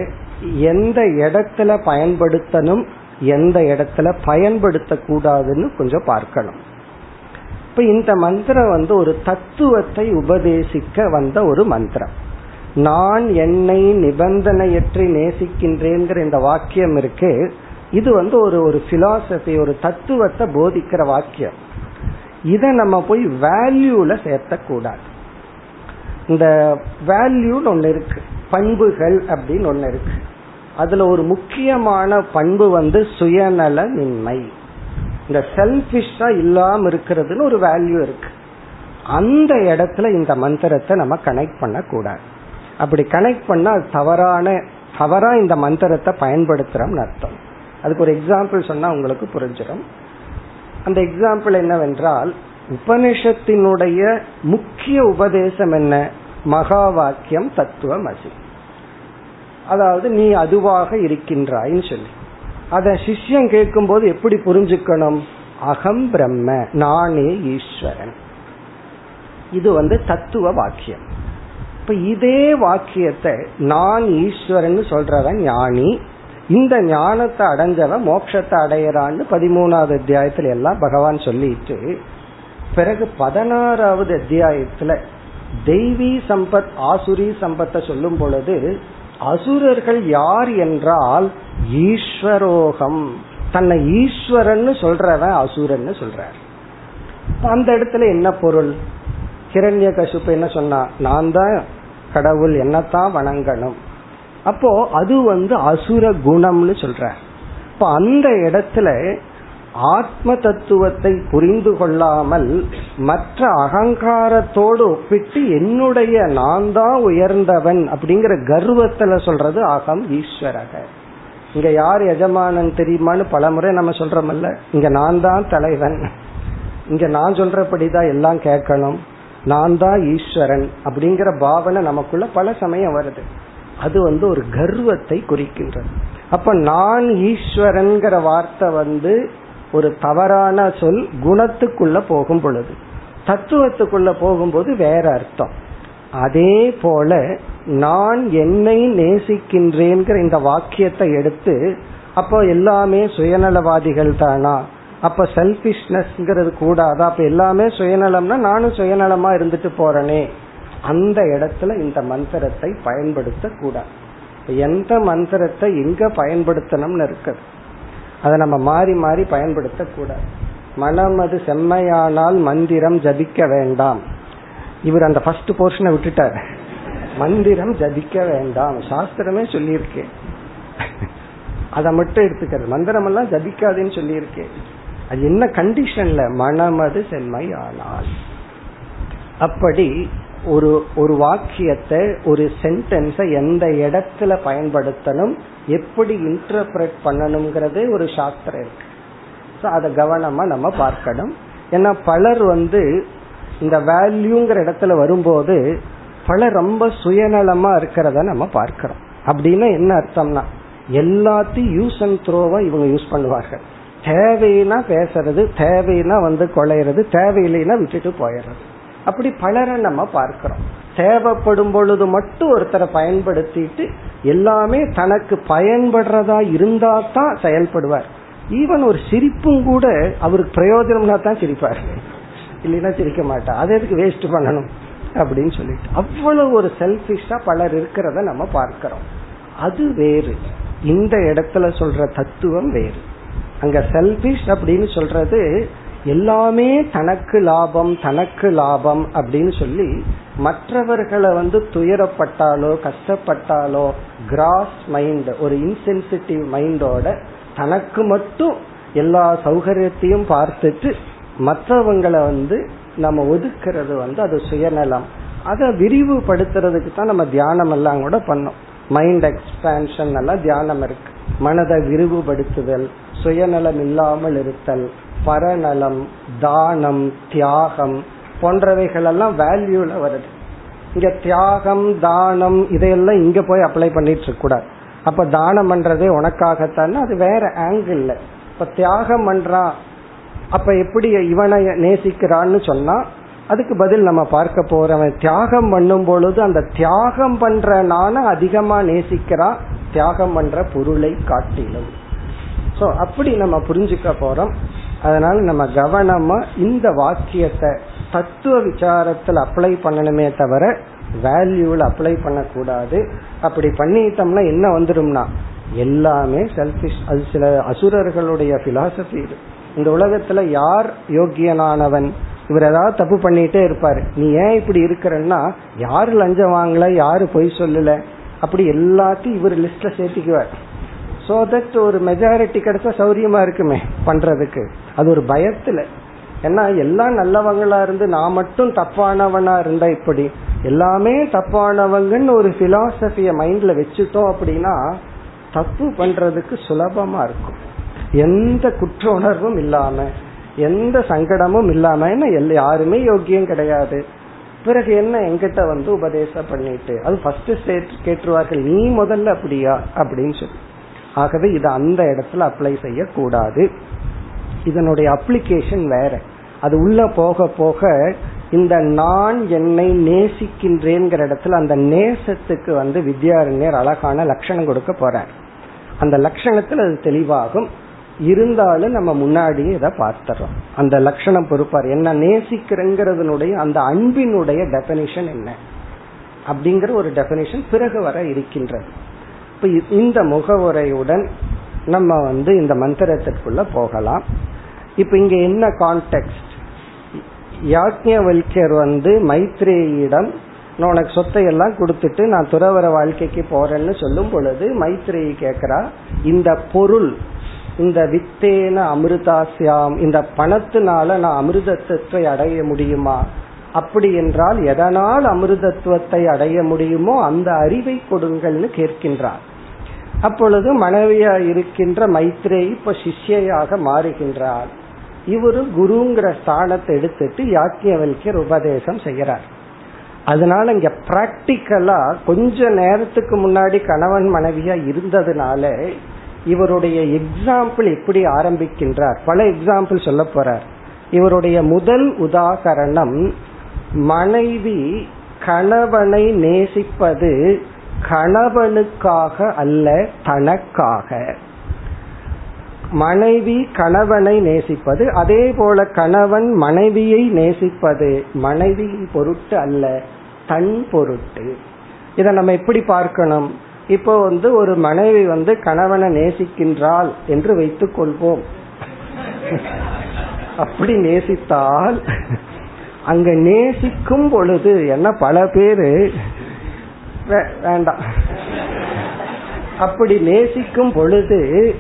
எந்த இடத்துல பயன்படுத்தணும் எந்த இடத்துல பயன்படுத்த கூடாதுன்னு கொஞ்சம் பார்க்கணும். இப்ப இந்த மந்திரம் வந்து ஒரு தத்துவத்தை உபதேசிக்க வந்த ஒரு மந்திரம். நான் என்னை நிபந்தனையற்றி நேசிக்கின்றேங்கிற இந்த வாக்கியம் இருக்கு. இது வந்து ஒரு ஒரு பிலாசபி ஒரு தத்துவத்தை போதிக்கிற வாக்கியம். இதை நம்ம போய் வேல்யூல சேர்த்தக்கூடாது. இந்த வேல்யூன்னு ஒன்று இருக்கு. பண்புகள் அப்படின்னு ஒன்று இருக்கு. அதுல ஒரு முக்கியமான பண்பு வந்து சுயநலமின்மை. இந்த செல்பிஷா இல்லாம இருக்கிறதுன்னு ஒரு வேல்யூ இருக்கு. அந்த இடத்துல இந்த மந்திரத்தை நம்ம கனெக்ட் பண்ண கூடாது அப்படி கனெக்ட் பண்ணா அது தவறான தவறா இந்த மந்திரத்தை பயன்படுத்துறோம்னு அர்த்தம். அதுக்கு ஒரு எக்ஸாம்பிள் சொன்னா உங்களுக்கு புரிஞ்சிடும் அந்த எக்ஸாம்பிள் என்னவென்றால் உபனிஷத்தினுடைய முக்கிய உபதேசம் என்ன? மகா வாக்கியம் தத்துவம் அசி. அதாவது நீ அதுவாக இருக்கின்றாயின்னு சொல்லி. அத சிஷ்யம் கேட்கும் போது எப்படி புரிஞ்சுக்கணும்? அகம் பிரம்ம நானே ஈஸ்வரன். இது வந்து தத்துவ வாக்கியம். இப்ப இதே வாக்கியத்தை நான் ஈஸ்வரன் சொல்றவன் ஞானி இந்த ஞானத்தை அடைஞ்சவன் மோட்சத்தை அடையறான்னு பதிமூணாவது அத்தியாயத்துல எல்லாம் பகவான் சொல்லிட்டு பிறகு பதினாறாவது அத்தியாயத்துல தெய்வீ சம்பத் ஆசுரி சம்பத்தை சொல்லும் பொழுது அசுரர்கள் யார் என்றால் ஈஸ்வரோகம். தன்னை ஈஸ்வரன் சொல்றவன் அசுரன் சொல்றார். அந்த இடத்துல என்ன பொருள்? கிரண்ய கசுப்பு என்ன சொன்னா? நான் தான் கடவுள் என்னத்தான் வணங்கணும். அப்போ அது வந்து அசுர குணம்னு சொல்ற இப்போ அந்த இடத்துல ஆத்ம தத்துவத்தை புரிந்து கொள்ளாமல் மற்ற அகங்காரத்தோடு ஒப்பிட்டு என்னுடைய நான் தான் உயர்ந்தவன் அப்படிங்கிற கர்வத்துல சொல்றது அகம் ஈஸ்வரக. இங்க யார் எஜமானன் தெரியுமான்னு பல முறை நம்ம சொல்றோம்ல. இங்க நான் தான் தலைவன். இங்க நான் சொல்றபடிதான் எல்லாம் கேட்கணும். நான் தான் ஈஸ்வரன் அப்படிங்கிற பாவனை நமக்குள்ள பல சமயம் வருது. அது வந்து ஒரு கர்வத்தை குறிக்கின்றது. அப்ப நான் ஈஸ்வரன்கிற வார்த்தை வந்து ஒரு தவறான சொல் குணத்துக்குள்ள போகும் பொழுது தத்துவத்துக்குள்ள போகும்போது வேற அர்த்தம். அதே போல நான் என்னை நேசிக்கின்றேங்கிற இந்த வாக்கியத்தை எடுத்து அப்போ எல்லாமே சுயநலவாதிகள் தானா? அப்ப செல்பிஷ்னஸ்ங்கிறது கூடாதா? அப்ப எல்லாமே சுயநலம்னா நானும் சுயநலமா இருந்துட்டு போறேனே. அந்த இடத்துல இந்த மந்திரத்தை பயன்படுத்த கூடாது எந்த மந்திரத்தை எங்க பயன்படுத்தணும்னு இருக்குது? அதை நம்ம மாறி மாறி பயன்படுத்த கூடாது மனம் அது செம்மையானால் மந்திரம் ஜபிக்க வேண்டாம். இவர் அந்த ஃபர்ஸ்ட் போர்ஷனை விட்டுட்டார். மந்திரம் ஜபிக்க வேண்டாம். சாஸ்திரமே சொல்லியிருக்கேன் அதை மட்டும் எடுத்துக்கிறது மந்திரம் எல்லாம் ஜபிக்காதுன்னு சொல்லியிருக்கேன் அது என்ன கண்டிஷன்ல மனம் அது செம்மையானால். அப்படி ஒரு ஒரு வாக்கியத்தை ஒரு சென்டென்ஸை எந்த இடத்துல பயன்படுத்தணும்? எப்படி இன்டர்பிரட் பண்ணணுங்கிறதே ஒரு சாஸ்திரம் இருக்கு. ஸோ அதை கவனமா நம்ம பார்க்கணும். ஏன்னா பலர் வந்து இந்த வேல்யூங்கிற இடத்துல வரும்போது பலர் ரொம்ப சுயநலமா இருக்கிறத நம்ம பார்க்கிறோம். அப்படின்னா என்ன அர்த்தம்னா எல்லாத்தையும் யூஸ் அண்ட் த்ரோவா இவங்க யூஸ் பண்ணுவார்கள். தேவைன்னா பேசுறது தேவைன்னா வந்து கொலையிறது தேவையில்லைன்னா விட்டுட்டு போயிடுறது. அப்படி பலரை நம்ம பார்க்கிறோம். தேவைப்படும் பொழுது மட்டும் ஒருத்தரை பயன்படுத்திட்டு எல்லாமே தனக்கு பயன்படுறதா இருந்தா தான் செயல்படுவார். ஈவன் ஒரு சிரிப்பும் கூட அவருக்கு பிரயோஜனம்னா தான் சிரிப்பார். இல்லைன்னா சிரிக்க மாட்டார். அதை எதுக்கு வேஸ்ட் பண்ணணும்? அப்படின்னு சொல்லிட்டு. அவ்வளவு ஒரு செல்ஃபிஷா பலர் இருக்கிறத நம்ம பார்க்கிறோம். அது வேறு. இந்த இடத்துல சொல்ற தத்துவம் வேறு. அங்க செல்பிஷ் அப்படின்னு சொல்றது எல்லாமே தனக்கு லாபம் தனக்கு லாபம் அப்படின்னு சொல்லி மற்றவர்களை வந்து துயரப்பட்டாலோ கஷ்டப்பட்டாலோ கிராஸ் மைண்ட் ஒரு இன்சென்சிட்டிவ் மைண்டோட தனக்கு மட்டும் எல்லா சௌகரியத்தையும் பார்த்துட்டு மற்றவங்களை வந்து நம்ம ஒதுக்கிறது வந்து அது சுயநலம். அதை விரிவுபடுத்துறதுக்கு தான் நம்ம தியானம் எல்லாம் கூட பண்ணோம். மைண்ட் எக்ஸ்பேன்ஷன் எல்லாம் தியானம் இருக்கு. மனதை விரிவுபடுத்துதல் சுயநலம் இல்லாமல் இருத்தல் பரநலம் தானம் தியாகம் போன்றவைகளெல்லாம் வேல்யூல வருது. இங்க தியாகம் தானம் இதையெல்லாம் இங்க போய் அப்ளை பண்ணிட்டு இருக்க கூடாது அப்ப தானம் பண்றதே உனக்காகத்தான் அது வேற ஆங்கிள் இப்ப தியாகம் பண்றான் அப்ப எப்படி இவனை நேசிக்கிறான்னு சொன்னா அதுக்கு பதில் நம்ம பார்க்க போறவன் தியாகம் பண்ணும் பொழுது அந்த தியாகம் பண்ற நானும் அதிகமா நேசிக்கிறான் தியாகம் பண்ற பொருளை காட்டிலும். சோ அப்படி நம்ம புரிஞ்சுக்க போறோம். அதனால நம்ம கவனமா இந்த வாக்கியத்தை தத்துவ விசாரத்தில் அப்ளை பண்ணணுமே தவிர வேல்யூல அப்ளை பண்ணக்கூடாது. அப்படி பண்ணிட்டோம்னா என்ன வந்துடும்னா எல்லாமே செல்பிஷ் அது சில அசுரர்களுடைய பிலாசபி இது. இந்த உலகத்துல யார் யோக்கியனானவன் இவர் ஏதாவது தப்பு பண்ணிட்டே இருப்பாரு. நீ ஏன் இப்படி இருக்கிறன்னா யாரு லஞ்சம் வாங்கல யாரு பொய் சொல்லல? அப்படி எல்லாத்தையும் இவர் லிஸ்ட்ல சேர்த்திக்குவார். சோ தட் ஒரு மெஜாரிட்டி கிடைச்சா சௌரியமா இருக்குமே பண்றதுக்கு. அது ஒரு பயத்துல. ஏன்னா எல்லாம் நல்லவங்களா இருந்து நான் மட்டும் தப்பானவனா இருந்தா இப்படி? எல்லாமே தப்பானவங்கன்னு ஒரு பிலாசபிய மைண்ட்ல வச்சுட்டோம் அப்படின்னா தப்பு பண்றதுக்கு சுலபமா இருக்கும். எந்த குற்ற உணர்வும் இல்லாம எந்த சங்கடமும் இல்லாம என்ன யாருமே யோக்கியம் கிடையாது. பிறகு என்ன எங்கிட்ட வந்து உபதேசம் பண்ணிட்டு அது ஃபர்ஸ்ட் ஸ்டேட் கேட்டுருவார்கள் நீ முதல்ல அப்படியா? அப்படின்னு சொல்லி. ஆகவே இது அந்த இடத்துல அப்ளை செய்யக்கூடாது. இதனுடைய அப்ளிகேஷன் வேற. அது உள்ள போக போக இந்த நான் என்னை நேசிக்கின்றேங்கிற இடத்துல அந்த நேசத்துக்கு வந்து வித்யாரண்யர் அழகான லட்சணம் கொடுக்க போறார். அந்த லட்சணத்துல அது தெளிவாகும். இருந்தாலும் நம்ம முன்னாடியே இதை பார்த்துறோம். அந்த லட்சணம் பொறுப்பார். என்ன நேசிக்கிறேங்கிறதுனுடைய அந்த அன்பினுடைய டெபனிஷன் என்ன? அப்படிங்கிற ஒரு டெபனிஷன் பிறகு வர இருக்கின்றது. இப்ப இந்த முகவுரையுடன் நம்ம வந்து இந்த மந்திரத்திற்குள்ள போகலாம். இப்ப இங்க என்ன கான்டெக்ட் யாக்ஞவல்யர் வந்து மைத்ரேயிடம் நான் உனக்கு சொத்தை எல்லாம் கொடுத்துட்டு நான் துறவர வாழ்க்கைக்கு போறேன்னு சொல்லும் பொழுது மைத்ரேயி கேக்குறா இந்த பொருள் இந்த வித்தேன அமிர்தாசியாம் இந்த பணத்தினால நான் அமிர்தத்துவத்தை அடைய முடியுமா? அப்படி என்றால் எதனால் அமிர்தத்துவத்தை அடைய முடியுமோ அந்த அறிவை கொடுங்கள்னு கேட்கின்றார். அப்பொழுது மனைவியா இருக்கின்ற மைத்ரேயி இப்ப சிஷ்யாக மாறுகின்றார் இவரு குருங்கிற ஸ்தானத்தை எடுத்துட்டு யாக்கியவல்யர் உபதேசம் செய்யறார் அதனால இங்க பிராக்டிக்கலா கொஞ்ச நேரத்துக்கு முன்னாடி கணவன் மனைவியா இருந்ததுனால இவருடைய எக்ஸாம்பிள் எப்படி ஆரம்பிக்கின்றார். பல எக்ஸாம்பிள் சொல்ல போறார். இவருடைய முதல் உதாகரணம் மனைவி கணவனை நேசிப்பது கணவனுக்காக அல்ல தனக்காக. மனைவி கணவனை நேசிப்பது அதே போல கணவன் மனைவியை நேசிப்பது மனைவி பொருட்டு அல்ல தன் பொருட்டு. இதை நம்ம எப்படி பார்க்கணும்? இப்போ வந்து ஒரு மனைவி வந்து கணவனை நேசிக்கின்றாள் என்று வைத்துக் கொள்வோம். அப்படி நேசித்தால் அங்க நேசிக்கும் பொழுது என்ன பல பேரு வேண்டாம். அப்படி நேசிக்கும் பொழுது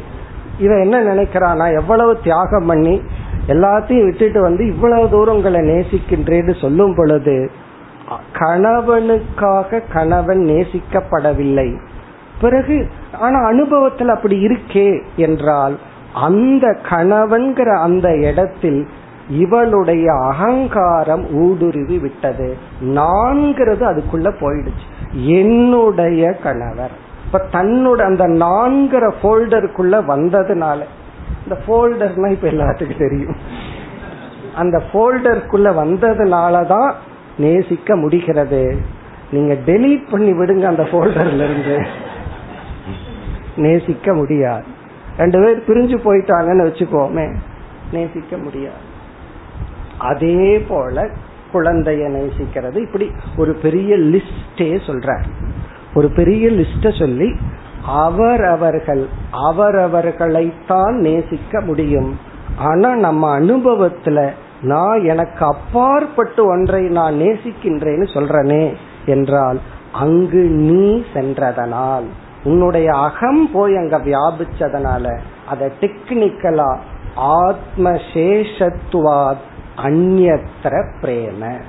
இவன் என்ன நினைக்கிறான் நான் எவ்வளவு தியாகம் பண்ணி எல்லாத்தையும் விட்டுட்டு வந்து இவ்வளவு தூரம் உங்களை நேசிக்கின்றேன்னு சொல்லும் பொழுது கணவனுக்காக கணவன் நேசிக்கப்படவில்லை. பிறகு ஆனா அனுபவத்தில் அப்படி இருக்கே என்றால் அந்த கணவன்கிற அந்த இடத்தில் இவளுடைய அகங்காரம் ஊடுருவி விட்டது. நான்கிறது அதுக்குள்ள போயிடுச்சு. என்னுடைய கணவர். இப்ப தன்னோட அந்த நான்கிற போல்டருக்குள்ள வந்ததுனால இந்த போல்டர்னா இப்ப எல்லாத்துக்கும் தெரியும். அந்த போல்டருக்குள்ள வந்ததுனாலதான் நேசிக்க முடிகிறது. நீங்க டெலீட் பண்ணி விடுங்க அந்த போல்டர்ல இருந்து. நேசிக்க முடியாது. ரெண்டு பேர் பிரிஞ்சு போயிட்டாங்கன்னு வச்சுக்கோமே நேசிக்க முடியாது. அதே போல குழந்தைய நேசிக்கிறது. இப்படி ஒரு பெரிய லிஸ்டே சொல்ற ஒரு பெரிய லிஸ்ட சொல்லி அவரவர்கள் அவரவர்களைத்தான் நேசிக்க முடியும். ஆனா நம்ம அனுபவத்துல நான் எனக்கு அப்பாற்பட்டு ஒன்றை நான் நேசிக்கின்றேன்னு சொல்றனே என்றால் அங்கு நீ சென்றதனால் உன்னுடைய அகம் போய் அங்க வியாபிச்சதனால அத டெக்னிக்கலா ஆத்மசேஷத்துவாத் அந்நத்திர பிரேம.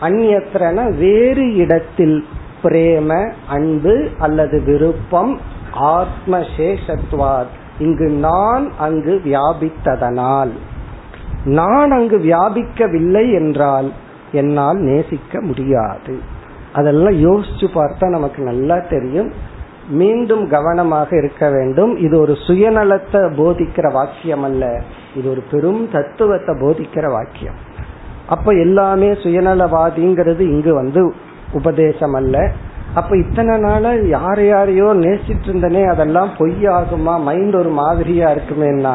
அந்நத்திரன வேறு இடத்தில் பிரேம அன்பு அல்லது விருப்பம் ஆத்மசேஷத்வாத். இங்கு நான் அங்கு வியாபித்ததனால். நான் அங்கு வியாபிக்கவில்லை என்றால் என்னால் நேசிக்க முடியாது. அதெல்லாம் யோசிச்சு பார்த்தா நமக்கு நல்லா தெரியும். மீண்டும் கவனமாக இருக்க வேண்டும். இது ஒரு சுயநலத்தை போதிக்கிற வாக்கியம் அல்ல இது ஒரு பெரும் தத்துவத்தை போதிக்கிற வாக்கியம். அப்ப எல்லாமே சுயநலவாதிங்கிறது இங்கு வந்து உபதேசம் அல்ல அப்ப இத்தனை நாள யார் யாரையோ நேசிட்டு இருந்தனே அதெல்லாம் பொய்யாகுமா? மைண்ட் ஒரு மாதிரியா இருக்குமேனா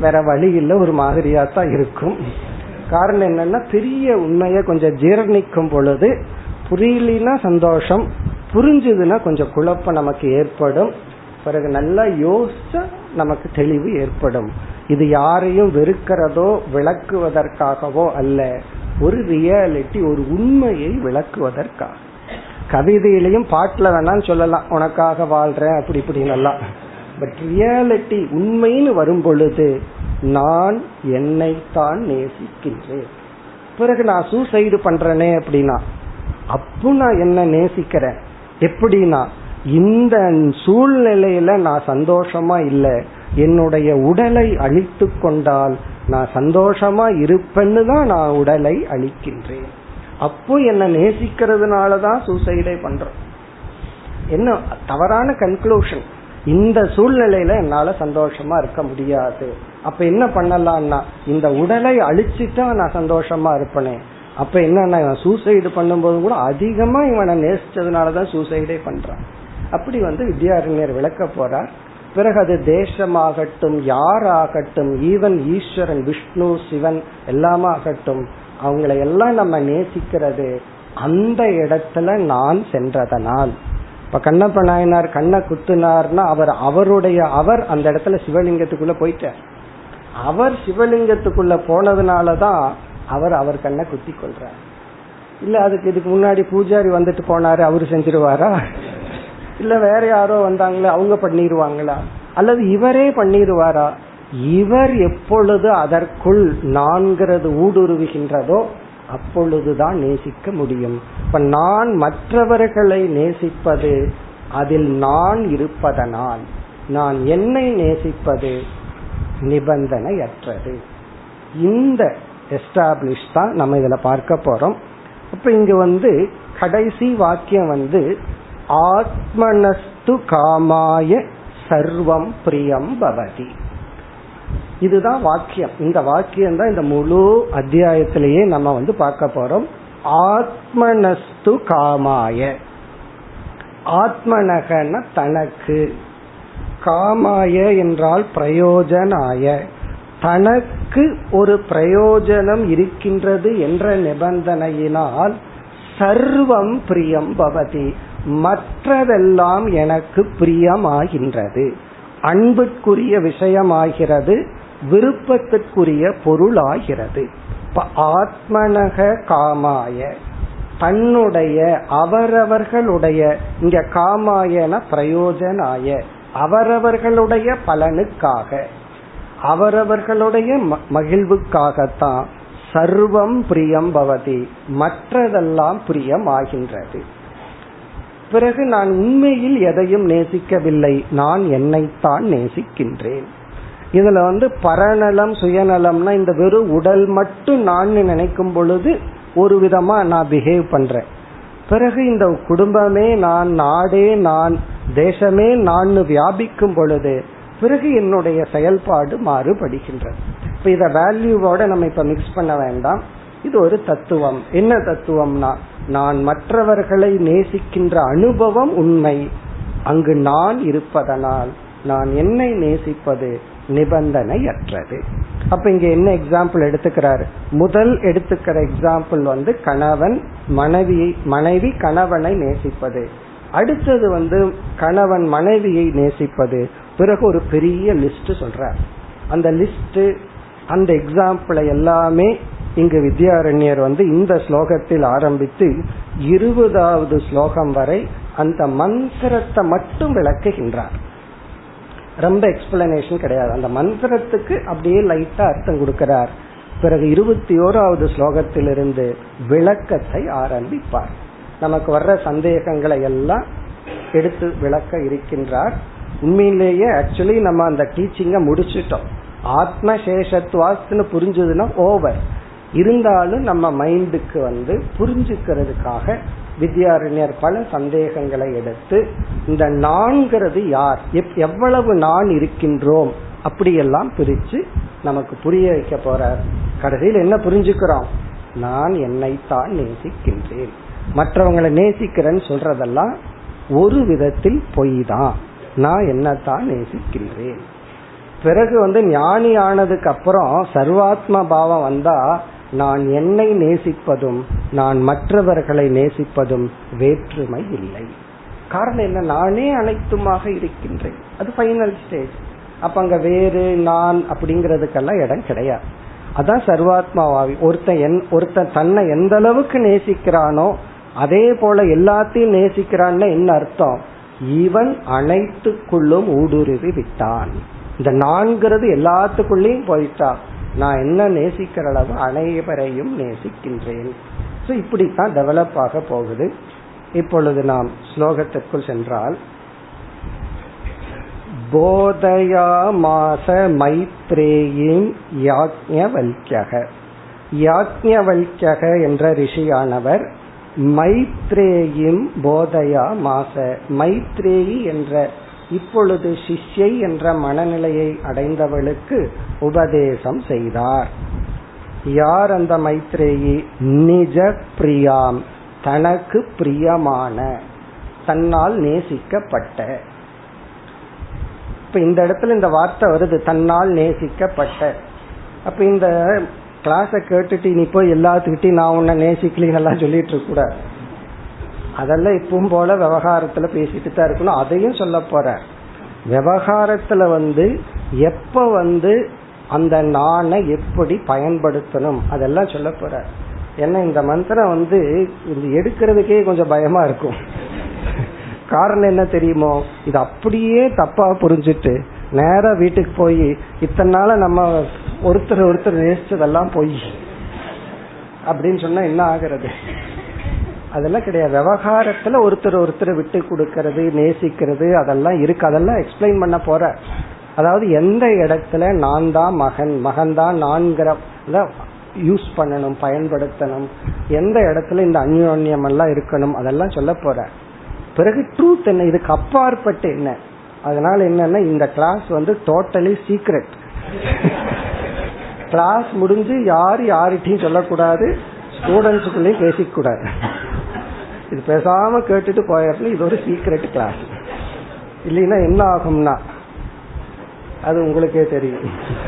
வேற வழி இல்ல ஒரு மாதிரியா தான் இருக்கும். காரணம் என்னன்னா பெரிய உண்மையை கொஞ்சம் ஜீரணிக்கும் பொழுது புரியலனா சந்தோஷம் புரிஞ்சதுன்னா கொஞ்சம் குழப்பம் நமக்கு ஏற்படும். பிறகு நல்லா யோசிச்சா நமக்கு தெளிவு ஏற்படும். இது யாரையும் வெறுக்கிறதோ விளக்குவதற்காகவோ அல்ல. ஒரு ரியாலிட்டி ஒரு உண்மையை விளக்குவதற்காக. கவிதையிலையும் பாட்டுல வேணாலும் சொல்லலாம். உனக்காக வாழ்றேன் அப்படி இப்படி நல்லா பட் ரியாலிட்டி உண்மைன்னு வரும் பொழுது நான் என்னைத்தான் நேசிக்கின்றேன். பிறகு நான் சூசைடு பண்றேனே அப்படின்னா அப்போ நான் என்ன நேசிக்கிறேன்? எப்படின்னா இந்த சூழ்நிலையில நான் சந்தோஷமா இல்லை. என்னுடைய உடலை அழித்து கொண்டால் நான் சந்தோஷமா இருப்பேன்னு தான் நான் உடலை அழிக்கின்றேன். அப்போ என்ன நேசிக்கிறதுனாலதான் சூசைடே பண்றோம். என்ன தவறான கன்க்ளூஷன் இந்த சூழ்நிலையில என்னால சந்தோஷமா இருக்க முடியாது. அப்ப என்ன பண்ணலாம்னா இந்த உடலை அழிச்சுட்டா நான் சந்தோஷமா இருப்பனே. அப்ப என்ன சூசைடு பண்ணும்போது கூட அதிகமா இவனை நேசிச்சதுனாலதான் சூசைடே பண்றான். அப்படி வந்து வித்யாரண்யர் விளக்க போறார். பிறகு அது தேசமாகட்டும் யாராகட்டும் ஈவன் ஈஸ்வரன் விஷ்ணு சிவன் எல்லாமாகட்டும் அவங்கள எல்லாம் நம்ம நேசிக்கிறது அந்த இடத்துல நான் சென்றதனால். இப்ப கண்ணப்ப நாயனார் கண்ணை குத்துனார்னா அவர் அவருடைய அவர் அந்த இடத்துல சிவலிங்கத்துக்குள்ள போயிட்டார். அவர் சிவலிங்கத்துக்குள்ள போனதுனாலதான் அவர் அவர் கண்ணை குத்தி கொள்றார். இல்ல அதுக்கு இதுக்கு முன்னாடி பூஜாரி வந்துட்டு போனாரு அவரு செஞ்சிருவாரா? இல்ல வேற யாரோ வந்தாங்களே அவங்க பண்ணிடுவாங்களா அல்லது இவரே பண்ணிடுவாரா இவர் எப்பொழுது அதற்குள் நான்கிறது ஊடுருவுகின்றதோ அப்பொழுதுதான் நேசிக்க முடியும். இப்ப நான் மற்றவர்களை நேசிப்பது அதில் நான் இருப்பதனால் நான் என்னை நேசிப்பது நிபந்தனையற்றது. இந்த எஸ்டாப்ளிஷ் தான் நம்ம இதுல பார்க்க போறோம். அப்ப இங்க வந்து கடைசி வாக்கியம் வந்து ஆத்மனஸ்து காமாய சர்வம் பிரியம் பவதி. இதுதான் வாக்கியம். இந்த வாக்கியம் தான் இந்த முழு அத்தியாயத்திலேயே நம்ம வந்து பார்க்க போறோம். ஆத்மனஸ்து காமாய. ஆத்மனகன தனக்கு. காமாய என்றால் பிரயோஜனாய. தனக்கு ஒரு பிரயோஜனம் இருக்கின்றது என்ற நிபந்தனையினால் சர்வம் பிரியம் பவதி. மற்றதெல்லாம் எனக்கு பிரியமாகின்றது. அன்புக்குரிய விஷயமாகிறது விருப்பத்திற்குரிய பொருளாகிறது. ஆத்மனக காமாய தன்னுடைய அவரவர்களுடைய இங்க காமாயன பிரயோஜனாய அவரவர்களுடைய பலனுக்காக அவரவர்களுடைய மகிழ்வுக்காகத்தான் சர்வம் பிரியம் பவதி மற்றதெல்லாம் பிரியம் ஆகின்றது பிறகு நான் உண்மையில் எதையும் நேசிக்கவில்லை. நான் என்னைத்தான் நேசிக்கின்றேன். இதுல வந்து பரநலம் சுயநலம்னா இந்த வெறும் உடல் மட்டும் நான் நினைக்கும் பொழுது ஒரு விதமா நான் பிஹேவ் பண்றேன். பிறகு இந்த குடும்பமே நான் நாடே நான் தேசமே நான் வியாபிக்கும் பொழுது பிறகு என்னுடைய செயல்பாடு மாறுபடுகின்றது. இப்ப இத வேல்யூவோட நம்ம இப்ப மிக்ஸ் பண்ண வேண்டாம். இது ஒரு தத்துவம். என்ன தத்துவம்னா நான் மற்றவர்களை நேசிக்கின்ற அனுபவம் உண்மை. அங்கு நான் இருப்பதனால் நான் என்னை நேசிப்பது நிபந்தனையற்றது. அப்ப இங்க என்ன எக்ஸாம்பிள் எடுத்துக்கிறாரு? முதல் எடுத்துக்கிற எக்ஸாம்பிள் வந்து கணவன் மனைவி மனைவி கணவனை நேசிப்பது. அடுத்தது வந்து கணவன் மனைவியை நேசிப்பது. பிறகு ஒரு பெரிய லிஸ்ட் சொல்றார். அந்த லிஸ்ட் அந்த எக்ஸாம்பிளை எல்லாமே இங்கு வித்யாரண்யர் வந்து இந்த ஸ்லோகத்தில் ஆரம்பித்து இருபதாவது ஸ்லோகம் வரை அந்த மந்திரத்தை மட்டும் விளக்குகின்றார். ரொம்ப எக்ஸ்பிளனேஷன் கிடையாது. அந்த மந்திரத்துக்கு அப்படியே லைட்டா அர்த்தம் கொடுக்கிறார். பிறகு இருபத்தி ஓராவது ஸ்லோகத்திலிருந்து விளக்கத்தை ஆரம்பிப்பார். நமக்கு வர்ற சந்தேகங்களை எல்லாம் எடுத்து விளக்க இருக்கின்றார். உண்மையிலேயே ஆக்சுவலி நம்ம அந்த டீச்சிங்க முடிச்சிட்டோம். ஆத்ம புரிஞ்சதுன்னா ஓவர் இருந்தாலும் நம்ம மைண்டுக்கு வந்து புரிஞ்சுக்கிறதுக்காக வித்யாரண்யர் பல சந்தேகங்களை எடுத்து இந்த நான்கிறது யார்? எவ்வளவு நான் இருக்கின்றோம்? அப்படியெல்லாம் பிரிச்சு நமக்கு புரிய வைக்க போறார். கடைசியில் என்ன புரிஞ்சுக்கிறோம்? நான் என்னைத்தான் நேசிக்கின்றேன். மற்றவங்களை நேசிக்கிறேன்னு சொல்றதெல்லாம் ஒரு விதத்தில் பொய் தான் நான் என்னத்தான் நேசிக்கின்றேன். பிறகு வந்து ஞானி ஆனதுக்கு அப்புறம் சர்வாத்ம பாவம் வந்தா நான் என்னை நேசிப்பதும் நான் மற்றவர்களை நேசிப்பதும் வேற்றுமை இல்லை. காரணம் என்ன? நானே அனைத்துமாக இருக்கின்றேன். அது ஃபைனல் ஸ்டேஜ் அப்ப அங்க வேறு நான் அப்படிங்கறதுக்கெல்லாம் இடம் கிடையாது. அதான் சர்வாத்மாவாவி. ஒருத்தன் என் ஒருத்தன் தன்னை எந்த அளவுக்கு நேசிக்கிறானோ அதே போல எல்லாத்தையும் நேசிக்கிறான்னு என்ன அர்த்தம்? இவன் அனைத்துக்குள்ளும் ஊடுருவி விட்டான். இந்த நான்கிறது எல்லாத்துக்குள்ளேயும் போயிட்டான் நான் என்ன நேசிக்கிற அளவு அனைவரையும் நேசிக்கின்றேன். ஸோ இப்படித்தான் டெவலப் ஆக போகுது. இப்பொழுது நாம் ஸ்லோகத்திற்குள் சென்றால் போதயாமாச மைத்ரேயின் யாக்ஞவல்யக யாக்ஞவல்யக என்ற ரிஷியானவர் மைத்ரேயும் போதயா மாச மைத்ரேயி என்ற இப்பொழுது சிஷ்யை என்ற மனநிலையை அடைந்தவளுக்கு உபதேசம் செய்தார். யார் அந்த மைத்ரேயி? நிஜ பிரியாம். தனக்கு பிரியமான. தன்னால் நேசிக்கப்பட்ட. இப்ப இந்த இடத்துல இந்த வார்த்தை வருது தன்னால் நேசிக்கப்பட்ட. அப்ப இந்த கிளாஸ கேட்டுட்டு நீ போய் எல்லாத்துக்கிட்டையும் நான் உன்னை நேசிக்கலாம் சொல்லிட்டு இருக்க கூடாது. அதெல்லாம் இப்பவும் போல விவகாரத்துல பேசிட்டு தான் இருக்கணும். அதையும் சொல்ல போற. விவகாரத்துல வந்து எப்ப வந்து அந்த நானை எப்படி பயன்படுத்தணும்? அதெல்லாம் சொல்ல போற. ஏன்னா இந்த மந்திரம் வந்து இது எடுக்கிறதுக்கே கொஞ்சம் பயமா இருக்கும். காரணம் என்ன தெரியுமோ? இது அப்படியே தப்பா புரிஞ்சுட்டு நேரா வீட்டுக்கு போய் இத்தனை நாள நம்ம ஒருத்தர் ஒருத்தர் நேசிச்சதெல்லாம் போய் அப்படின்னு சொன்னா என்ன ஆகிறது? அதெல்லாம் கிடையாது. விவகாரத்துல ஒருத்தர் ஒருத்தர் விட்டு கொடுக்கறது நேசிக்கிறது அதெல்லாம் இருக்கு. அதெல்லாம் எக்ஸ்பிளைன் பண்ண போற. அதாவது எந்த இடத்துல நான் தான் மகன் மகன் தான் நான்கிற யூஸ் பண்ணணும் பயன்படுத்தணும். எந்த இடத்துல இந்த அந்யோன்யம் எல்லாம் இருக்கணும் அதெல்லாம் சொல்ல போற. பிறகு ட்ரூத் என்ன? இதுக்கு அப்பாற்பட்டு என்ன? அதனால என்னன்னா இந்த கிளாஸ் வந்து டோட்டலி சீக்ரெட் கிளாஸ் முடிஞ்சு யாரு யார்கிட்டையும் சொல்லக்கூடாது ஸ்டூடெண்ட்ஸுக்குள்ளேயும் பேசிக்கூடாது. இது பேசாம கேட்டுட்டு போயிடணும். இது ஒரு சீக்ரெட் கிளாஸ் இல்லைன்னா என்ன ஆகும்னா அது உங்களுக்கே தெரியும்.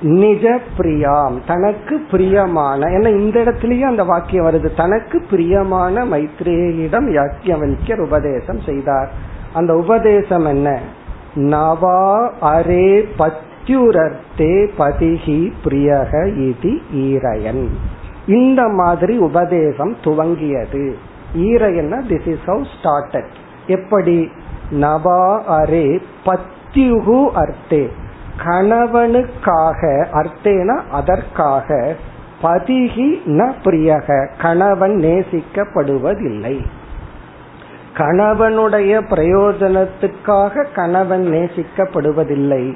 நிஜ பிரியாம். தனக்கு பிரியமான ஏன்னா இந்த இடத்துலயும் அந்த வாக்கியம் வருது. தனக்கு பிரியமான மைத்ரேயிடம் யாக்கியவல்யர் உபதேசம் செய்தார். அந்த உபதேசம் என்ன? நவா அரே பத்யுரர்த்தே பதிகி பிரியக இது ஈரயன். இந்த மாதிரி உபதேசம் துவங்கியது. ஈரையன்னா திஸ் இஸ் ஹவு ஸ்டார்டட் எப்படி? நவா அரே பத்யுகு அர்த்தே. கணவனுக்காக அர்த்தேன அதற்காக பதிகி ந பிரியக. கணவன் நேசிக்கப்படுவதில்லை. கணவனுடைய பிரயோஜனத்துக்காக கணவன் நேசிக்கப்படுவதில்லை.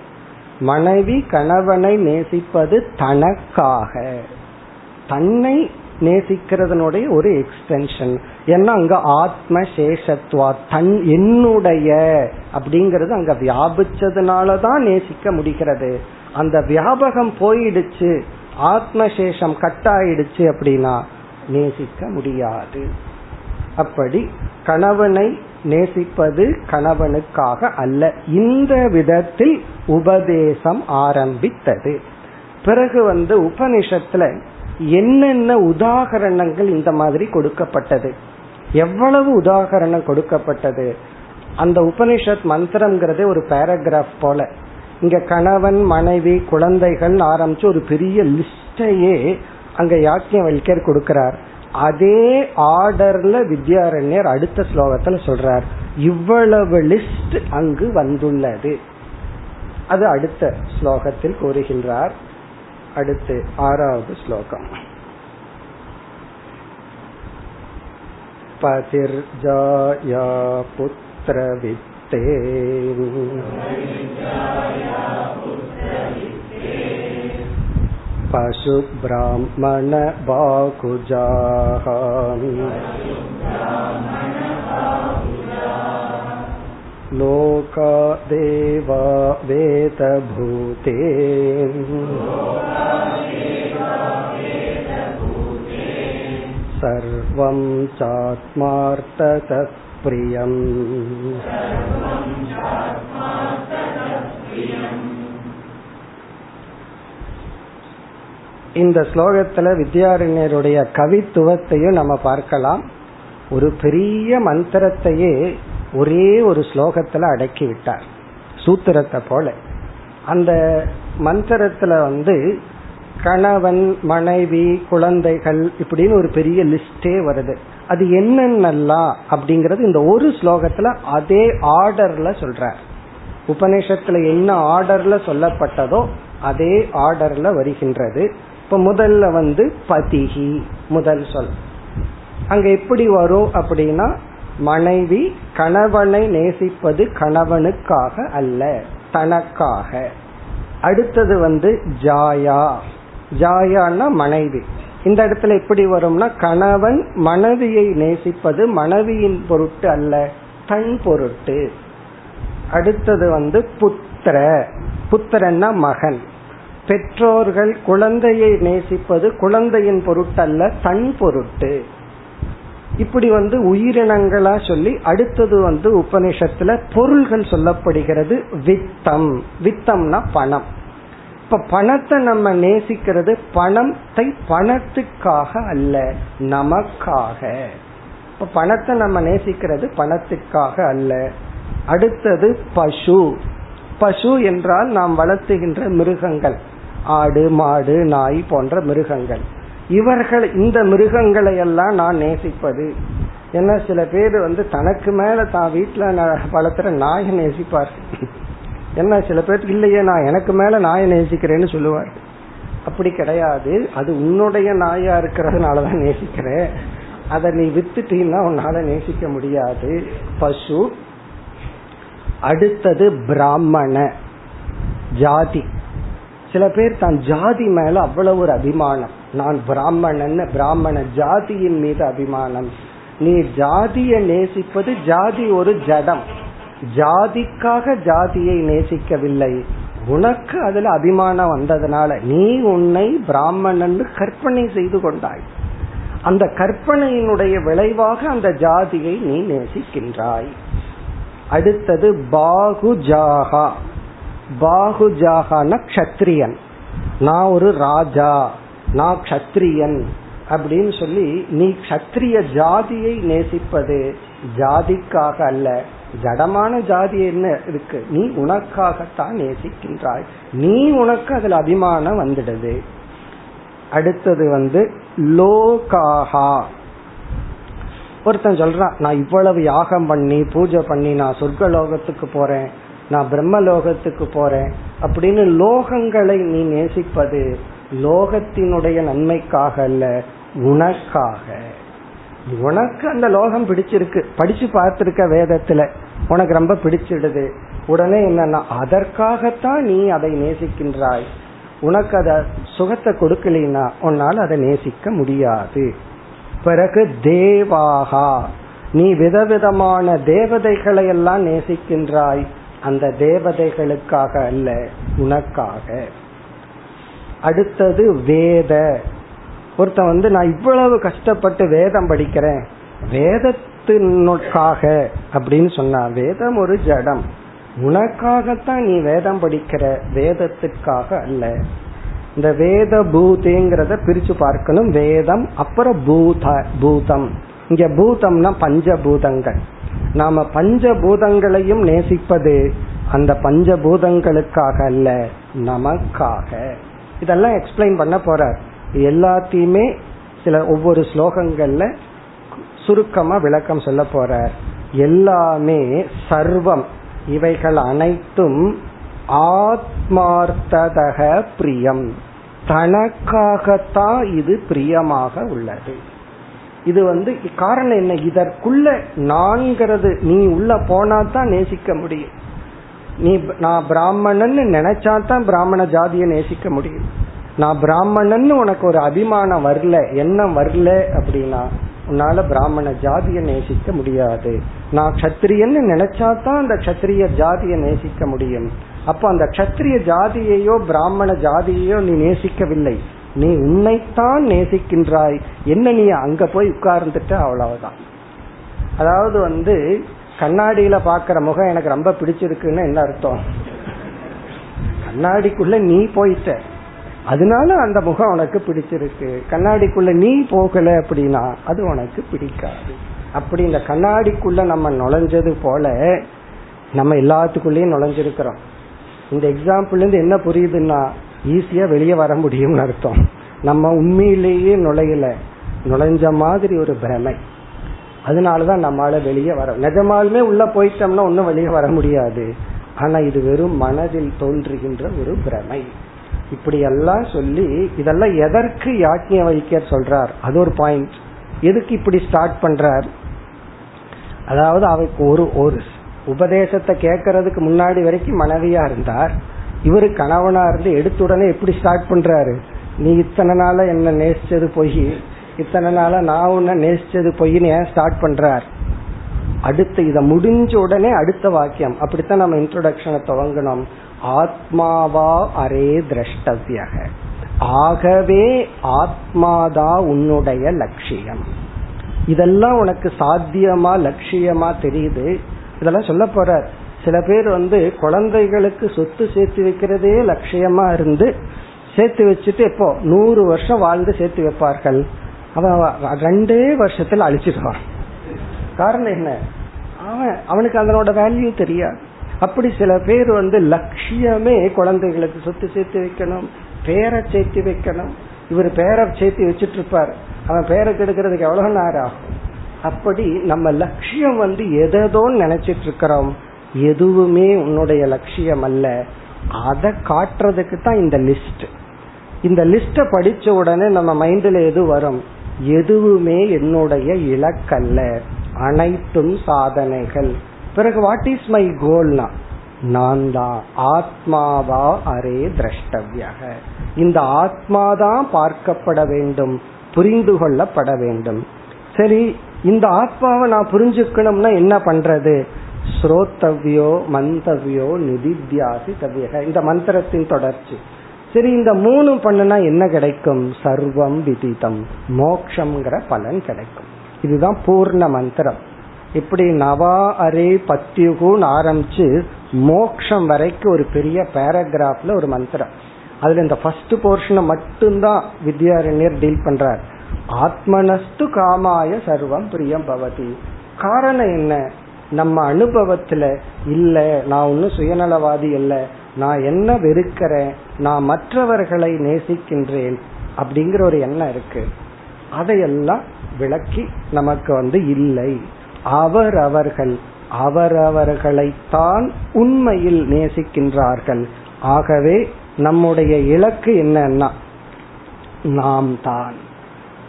மனைவி கணவனை நேசிப்பது தனக்காக. தன்னை நேசிக்கிறதனுடைய ஒரு எக்ஸ்டென்ஷன் ஏன்னா அங்க ஆத்ம சேஷத்வா தன் என்னுடைய அப்படிங்கறது அங்க வியாபிச்சதுனாலதான் நேசிக்க முடிகிறது. அந்த வியாபகம் போயிடுச்சு ஆத்மசேஷம் கட்டாயிடுச்சு அப்படின்னா நேசிக்க முடியாது. அப்படி கணவனை நேசிப்பது கணவனுக்காக அல்ல. இந்த விதத்தில் உபதேசம் ஆரம்பித்தது. பிறகு வந்து உபனிஷத்துல என்னென்ன உதாகரணங்கள் இந்த மாதிரி கொடுக்கப்பட்டது? எவ்வளவு உதாகரணம் கொடுக்கப்பட்டது? அந்த உபனிஷத் மந்திரம்ங்கிறதே ஒரு பேராகிராஃப் போல. இங்க கணவன் மனைவி குழந்தைகள் ஆரம்பிச்சு ஒரு பெரிய லிஸ்டையே அங்க யாக்கியம் வல்கர் கொடுக்கிறார். அதே ஆர்டர்ல வித்யாரண்யர் அடுத்த ஸ்லோகத்துல சொல்றார். இவ்வளவு லிஸ்ட் அங்கு வந்துள்ளது. அது அடுத்த ஸ்லோகத்தில் கூறுகின்றார். அடுத்து ஆறாவது ஸ்லோகம் பதிர்ஜாயா புத்திரவித்தே पशुब्राह्मणबाकुजाः लोका देवा वेदभूते सर्वं चात्मार्थतत्प्रियम् இந்த ஸ்லோகத்துல வித்யாரண்யருடைய கவித்துவத்தையும் நம்ம பார்க்கலாம் ஒரு பெரிய மந்திரத்தையே ஒரே ஒரு ஸ்லோகத்துல அடக்கி விட்டார். சூத்திரத்தை போல. அந்த மந்திரத்துல வந்து கணவன் மனைவி குழந்தைகள் இப்படின்னு ஒரு பெரிய லிஸ்டே வருது. அது என்னென்னலாம் அப்படிங்கறது இந்த ஒரு ஸ்லோகத்துல அதே ஆர்டர்ல சொல்ற உபநிஷத்துல என்ன ஆர்டர்ல சொல்லப்பட்டதோ அதே ஆர்டர்ல வருகின்றது. இப்ப முதல்ல வந்து பதிகி முதல் சொல். அங்க எப்படி வரும் அப்படின்னா மனைவி கணவனை நேசிப்பது கணவனுக்காக அல்ல தனக்காக. அடுத்தது வந்து ஜாயா. ஜாயான்னா மனைவி. இந்த இடத்துல எப்படி வரும்னா கணவன் மனைவியை நேசிப்பது மனைவியின் பொருட்டு அல்ல தன் பொருட்டு. அடுத்தது வந்து புத்திர. புத்திரன்னா மகன். பெற்றோர்கள் குழந்தையை நேசிப்பது குழந்தையின் பொருட்டல்ல தன் பொருட்டு. இப்படி வந்து உயிரினங்களா சொல்லி அடுத்தது வந்து உபனிஷத்துல பொருள்கள் சொல்லப்படுகிறது வித்தம். வித்தம்னா பணம். இப்ப பணத்தை நம்ம நேசிக்கிறது பணத்தை பணத்துக்காக அல்ல நமக்காக. இப்ப பணத்தை நம்ம நேசிக்கிறது பணத்துக்காக அல்ல. அடுத்தது பசு. பசு என்றால் நாம் வளர்த்துகின்ற மிருகங்கள். ஆடு மாடு நாய் போன்ற மிருகங்கள். இவர்கள் இந்த மிருகங்களை எல்லாம் நான் நேசிப்பது. ஏன்னா சில பேர் வந்து தனக்கு மேல தான் வீட்டுல வளர்த்துற நாயை நேசிப்பார் என்ன சில பேருக்கு இல்லையே நான் எனக்கு மேல நாயை நேசிக்கிறேன்னு சொல்லுவார். அப்படி கிடையாது. அது உன்னுடைய நாயா இருக்கிறதுனாலதான் நேசிக்கிறேன் அதை நீ வித்துட்டீங்கன்னா உன்னால நேசிக்க முடியாது. பசு. அடுத்தது பிராமண. ஜாதி. சில பேர் தான் ஜாதி மேல அவ்வளவு ஒரு அபிமானம். நான் பிராமணன் பிராமண ஜாதியின் மீது அபிமானம். நீ ஜாதிய நேசிப்பது ஜாதி ஒரு ஜடம். ஜாதிக்காக ஜாதியை நேசிக்கவில்லை. உனக்கு அதுல அபிமானம் வந்ததுனால நீ உன்னை பிராமணன் கற்பனை செய்து கொண்டாய். அந்த கற்பனையினுடைய விளைவாக அந்த ஜாதியை நீ நேசிக்கின்றாய். அடுத்தது பாகுஜாகா. பாகுஜாகான கஷத்ரியன். நான் ஒரு ராஜா. நான் கத்திரியன் அப்படின்னு சொல்லி நீ கத்திரிய ஜாதியை நேசிப்பது ஜாதிக்காக அல்ல. ஜடமான ஜாதி என்ன இருக்கு? நீ உனக்காகத்தான் நேசிக்கின்றாய். நீ உனக்கு அதுல அபிமானம் வந்துடுது. அடுத்தது வந்து லோகாகா ஒருத்தன் சொல்றான் நான் இவ்வளவு யாகம் பண்ணி பூஜை பண்ணி நான் சொர்க்க லோகத்துக்கு போறேன் நான் பிரம்ம லோகத்துக்கு போறேன் அப்படின்னு லோகங்களை நீ நேசிப்பது லோகத்தினுடைய நன்மைக்காக அல்ல உனக்காக. உனக்கு அந்த லோகம் பிடிச்சிருக்கு. படிச்சு பார்த்திருக்க வேதத்துல. உனக்கு ரொம்ப பிடிச்சிடுது. உடனே என்னன்னா அதற்காகத்தான் நீ அதை நேசிக்கின்றாய். உனக்கு அத சுகத்தை கொடுக்கலைன்னா உன்னால் அதை நேசிக்க முடியாது. பிறகு தேவாகா. நீ விதவிதமான தேவதைகளை எல்லாம் நேசிக்கின்றாய். அந்த தேவதைகளுக்காக அல்ல உனக்காக. அடுத்தது வேத. ஒருத்தன் வந்து நான் இவ்வளவு கஷ்டப்பட்டு வேதம் படிக்கிறேன். வேதத்தினுக்காக அப்படின்னு சொன்னா வேதம் ஒரு ஜடம். உனக்காகத்தான் நீ வேதம் படிக்கிற வேதத்துக்காக அல்ல. இந்த வேத பூதேங்கிறத பிரிச்சு பார்க்கணும். வேதம் அப்புறம் பூத பூதம். இங்க பூதம்னா பஞ்சபூதங்கள். நாம பஞ்சபூதங்களையும் நேசிப்பது அந்த பஞ்சபூதங்களுக்காக அல்ல நமக்காக. இதெல்லாம் எக்ஸ்பிளைன் பண்ண போறார். எல்லாத்தையுமே சில ஒவ்வொரு ஸ்லோகங்கள்ல சுருக்கமா விளக்கம் சொல்ல போறார். எல்லாமே சர்வம். இவைகள் அனைத்தும் ஆத்மார்த்ததக பிரியம். தனக்காகத்தான் இது பிரியமாக உள்ளது. இது வந்து காரணம் என்ன? இதற்குள்ள நான்கிறது. நீ உள்ள போனா தான் நேசிக்க முடியும். நீ நான் பிராமணன்னு நினைச்சா தான் பிராமண ஜாதியை நேசிக்க முடியும். நான் பிராமணன்னு உனக்கு ஒரு அபிமானம் வரல எண்ணம் வரல அப்படின்னா உன்னால பிராமண ஜாதியை நேசிக்க முடியாது. நான் கத்திரியன்னு நினைச்சா தான் அந்த கத்திரிய ஜாதியை நேசிக்க முடியும். அப்போ அந்த கத்திரிய ஜாதியையோ பிராமண ஜாதியையோ நீ நேசிக்கவில்லை. நீ உன்னைத்தான் நேசிக்கின்றாய். என்ன நீ அங்க போய் உட்கார்ந்துட்ட? அவ்வளவுதான். அதாவது வந்து கண்ணாடியில பாக்குற முகம் எனக்கு ரொம்ப பிடிச்சிருக்குன்னு என்ன அர்த்தம்? கண்ணாடிக்குள்ள நீ போயிட்ட. அதனால அந்த முகம் உனக்கு பிடிச்சிருக்கு. கண்ணாடிக்குள்ள நீ போகல அப்படின்னா அது உனக்கு பிடிக்காது. அப்படி இந்த கண்ணாடிக்குள்ள நம்ம நுழைஞ்சது போல நம்ம எல்லாத்துக்குள்ளேயும் நுழைஞ்சிருக்கிறோம். இந்த எக்ஸாம்பிள் இருந்து என்ன புரியுதுன்னா ஈஸியா வெளியே வர முடியும்னு அர்த்தம். நம்ம உண்மையிலேயே நுழையல. நுழைஞ்ச மாதிரி ஒரு பிரமை. அதனாலதான் நம்மளால வெளியே வர நிஜமாலுமே உள்ள போயிட்டோம்னா ஒன்னும் வெளியே வர முடியாது. ஆனா இது வெறும் மனதில் தோன்றுகின்ற ஒரு பிரமை. இப்படி எல்லாம் சொல்லி இதெல்லாம் எதற்கு யாக்கிய வைக்கர் சொல்றார்? அது ஒரு பாயிண்ட் எதுக்கு இப்படி ஸ்டார்ட் பண்றார்? அதாவது அவருக்கு ஒரு ஒரு உபதேசத்தை கேட்கறதுக்கு முன்னாடி வரைக்கும் மனைவியா இருந்தார். இவரு கணவனா இருந்து எடுத்த உடனே எப்படி ஸ்டார்ட் பண்றாரு? நீ இத்தனை நாள என்ன நேசிச்சது போய் இத்தனை நாள நான் உன்ன நேசிச்சது பொய்ன்னு ஏன் ஸ்டார்ட் பண்றார்? அடுத்து இதை முடிஞ்ச உடனே அடுத்த வாக்கியம். அப்படித்தான் நம்ம இன்ட்ரோடக்ஷனை துவங்கணும். ஆத்மாவா அரே திரஷ்டவியக. ஆகவே ஆத்மாதா உன்னுடைய லட்சியம். இதெல்லாம் உனக்கு சாத்தியமா லட்சியமா தெரியுது? இதெல்லாம் சொல்ல போற சில பேர் வந்து குழந்தைகளுக்கு சொத்து சேர்த்து வைக்கிறதே லட்சியமா இருந்து சேர்த்து வச்சுட்டு இப்போ நூறு வருஷம் வாழ்ந்து சேர்த்து வைப்பார்கள். அவன் ரெண்டே வருஷத்துல அழிச்சிடுவான் காரணம் என்ன அவன் அவனுக்கு அதனோட வேல்யூ தெரியாது அப்படி சில பேர் வந்து லட்சியமே குழந்தைகளுக்கு சொத்து சேர்த்து வைக்கணும் பேரை சேர்த்து வைக்கணும் இவர் பேரை சேர்த்து வச்சுட்டு இருப்பார் அவன் பேரை கெடுக்கிறதுக்கு எவ்வளவு நேரம் ஆகும் அப்படி நம்ம லட்சியம் வந்து எதோ நினைச்சிட்டு இருக்கிறோம் எதுவுமே உன்னுடைய லட்சியம் அல்ல அதை காட்டுறதுக்கு தான் இந்த லிஸ்ட் இந்த லிஸ்ட படிச்ச உடனே நம்ம மைண்ட்ல எது வரும் எதுவுமே என்னுடைய இலக்கல்ல. அனைத்தும் சாதனைகள். பிறகு வாட் இஸ் மை கோல்னா நான் தான். ஆத்மாவா அரே திரஷ்டவியாக. இந்த ஆத்மா தான் பார்க்கப்பட வேண்டும் புரிந்து கொள்ளப்பட வேண்டும். சரி இந்த ஆத்மாவை நான் புரிஞ்சுக்கணும்னா என்ன பண்றது? ஸ்ரோத்தவ்யோ மந்தவ்யோ நிதித்யாசி தவியக இந்த மந்திரத்தின் தொடர்ச்சி. சரி இந்த மூணு பண்ணுனா என்ன கிடைக்கும்? சர்வம் விதிதம். மோக்ஷங்கிற பலன் கிடைக்கும். இதுதான் பூர்ண மந்திரம். இப்படி நவா அரே பத்தியுகுன்னு ஆரம்பிச்சு மோக்ஷம் வரைக்கும் ஒரு பெரிய பேராகிராஃப்ல ஒரு மந்திரம். அதுல இந்த ஃபர்ஸ்ட் போர்ஷனை மட்டும்தான் வித்யாரண்யர் டீல் பண்றார். ஆத்மனஸ்து காமாய சர்வம் பிரியம் பவதி. காரணம் என்ன? நம்ம அனுபவத்துல இல்ல நான் ஒன்னும் சுயநலவாதி இல்லை. நான் என்ன வெறுக்கிறேன்? நான் மற்றவர்களை நேசிக்கின்றேன் அப்படிங்கிற ஒரு எண்ணம் இருக்கு. அதையெல்லாம் விளக்கி நமக்கு வந்து இல்லை. அவரவர்கள் அவரவர்களைத்தான் உண்மையில் நேசிக்கின்றார்கள். ஆகவே நம்முடைய இலக்கு என்னன்னா நாம் தான்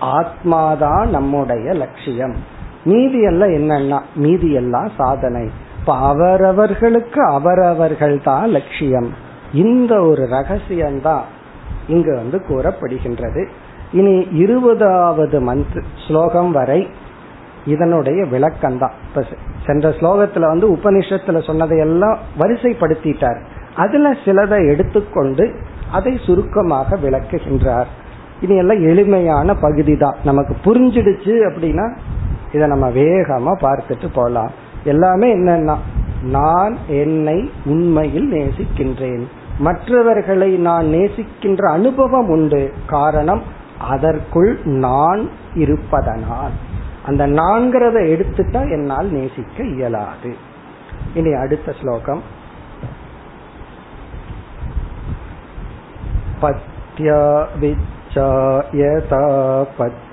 ஆத்மாதான் நம்முடைய லட்சியம். மீதி எல்லாம் என்னன்னா மீதி எல்லாம் சாதனை. இப்ப அவரவர்களுக்கு அவரவர்கள் தான் லட்சியம். இந்த ஒரு ரகசியம்தான் இங்கு வந்து கூறப்படுகின்றது. இனி இருபதாவது மந்த் ஸ்லோகம் வரை இதனுடைய விளக்கம் தான் இப்ப சென்ற ஸ்லோகத்துல வந்து உபனிஷத்துல சொன்னதையெல்லாம் வரிசைப்படுத்திட்டார். அதுல சிலதை எடுத்துக்கொண்டு அதை சுருக்கமாக விளக்குகின்றார். இனி எல்லாம் எளிமையான பகுதி தான் நமக்கு புரிஞ்சிடுச்சு அப்படின்னா இதை நம்ம வேகமா பார்த்துட்டு போலாம். எல்லாமே என்னன்னா நான் என்னை உண்மையில் நேசிக்கின்றேன். மற்றவர்களை நான் நேசிக்கின்ற அனுபவம் உண்டு. காரணம் அதற்குள் நான் இருப்பதனால். அந்த நான்கிறத எடுத்துட்டா என்னால் நேசிக்க இயலாது. இனி அடுத்த ஸ்லோகம். பத்யா விச்சாயதா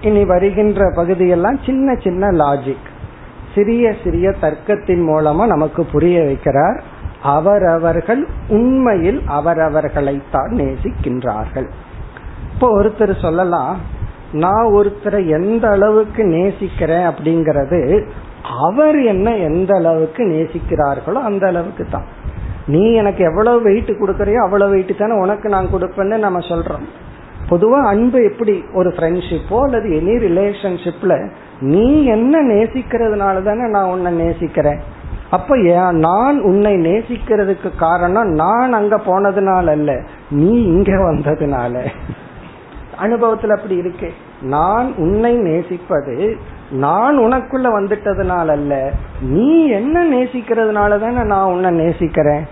இனி வருகின்ற பகுதியெல்லாம் சின்ன சின்ன லாஜிக் சிறிய சிறிய தர்க்கத்தின் மூலமா நமக்கு புரிய வைக்கிறார். அவரவர்கள் உண்மையில் அவரவர்களைத்தான் நேசிக்கின்றார்கள். இப்போ ஒருத்தர் சொல்லலாம் நான் ஒருத்தரை எந்த அளவுக்கு நேசிக்கிறேன் அப்படிங்கறது அவர் என்ன எந்த அளவுக்கு நேசிக்கிறார்களோ அந்த அளவுக்கு தான் நீ எனக்கு எவ்வளவு வெயிட் கொடுக்கறியோ அவ்வளவு வெயிட் தானே உனக்கு நான் கொடுப்பேன்னு நம்ம சொல்றோம். பொதுவா அன்பு எப்படி? ஒரு ஃப்ரெண்ட்ஷிப்போ அல்லது எனி ரிலேஷன்ஷிப்ல நீ என்ன நேசிக்கிறதுனால தானே நான் உன்னை நேசிக்கிறேன். அப்ப நான் உன்னை நேசிக்கிறதுக்கு காரணம் நான் அங்க போனதுனால அல்ல நீ இங்க வந்ததுனால. அனுபவத்துல அப்படி இருக்கு. நான் உன்னை நேசிப்பது நான் உனக்குள்ள வந்துட்டதுனால அல்ல நீ என்ன நேசிக்கிறதுனால தானே நான் உன்னை நேசிக்கிறேன்.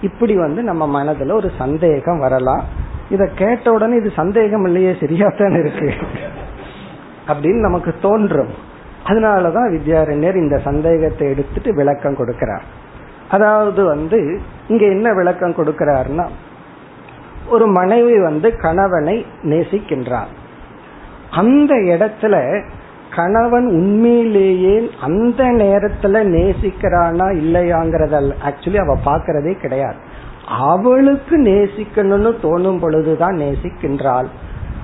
இப்படி வந்து நம்ம மனதுல ஒரு சந்தேகம் வரலாம். இத கேட்ட உடனே இது சந்தேகம் இல்லையே சரியாத்தான் இருக்கு. அப்படின்னு நமக்கு தோன்றும். அதனாலதான் வித்யாரண்யர் இந்த சந்தேகத்தை எடுத்துட்டு விளக்கம் கொடுக்கிறார். அதாவது வந்து இங்க என்ன விளக்கம் கொடுக்கிறார்னா ஒரு மனைவி வந்து கணவனை நேசிக்கின்றார் அந்த இடத்துல கணவன் உண்மையிலேயே அந்த நேரத்துல நேசிக்கிறானா இல்லையாங்கிறத ஆக்சுவலி அவ பாக்குறதே கிடையாது. அவளுக்கு நேசிக்கணும்னு தோணும் பொழுதுதான் நேசிக்கின்றாள்.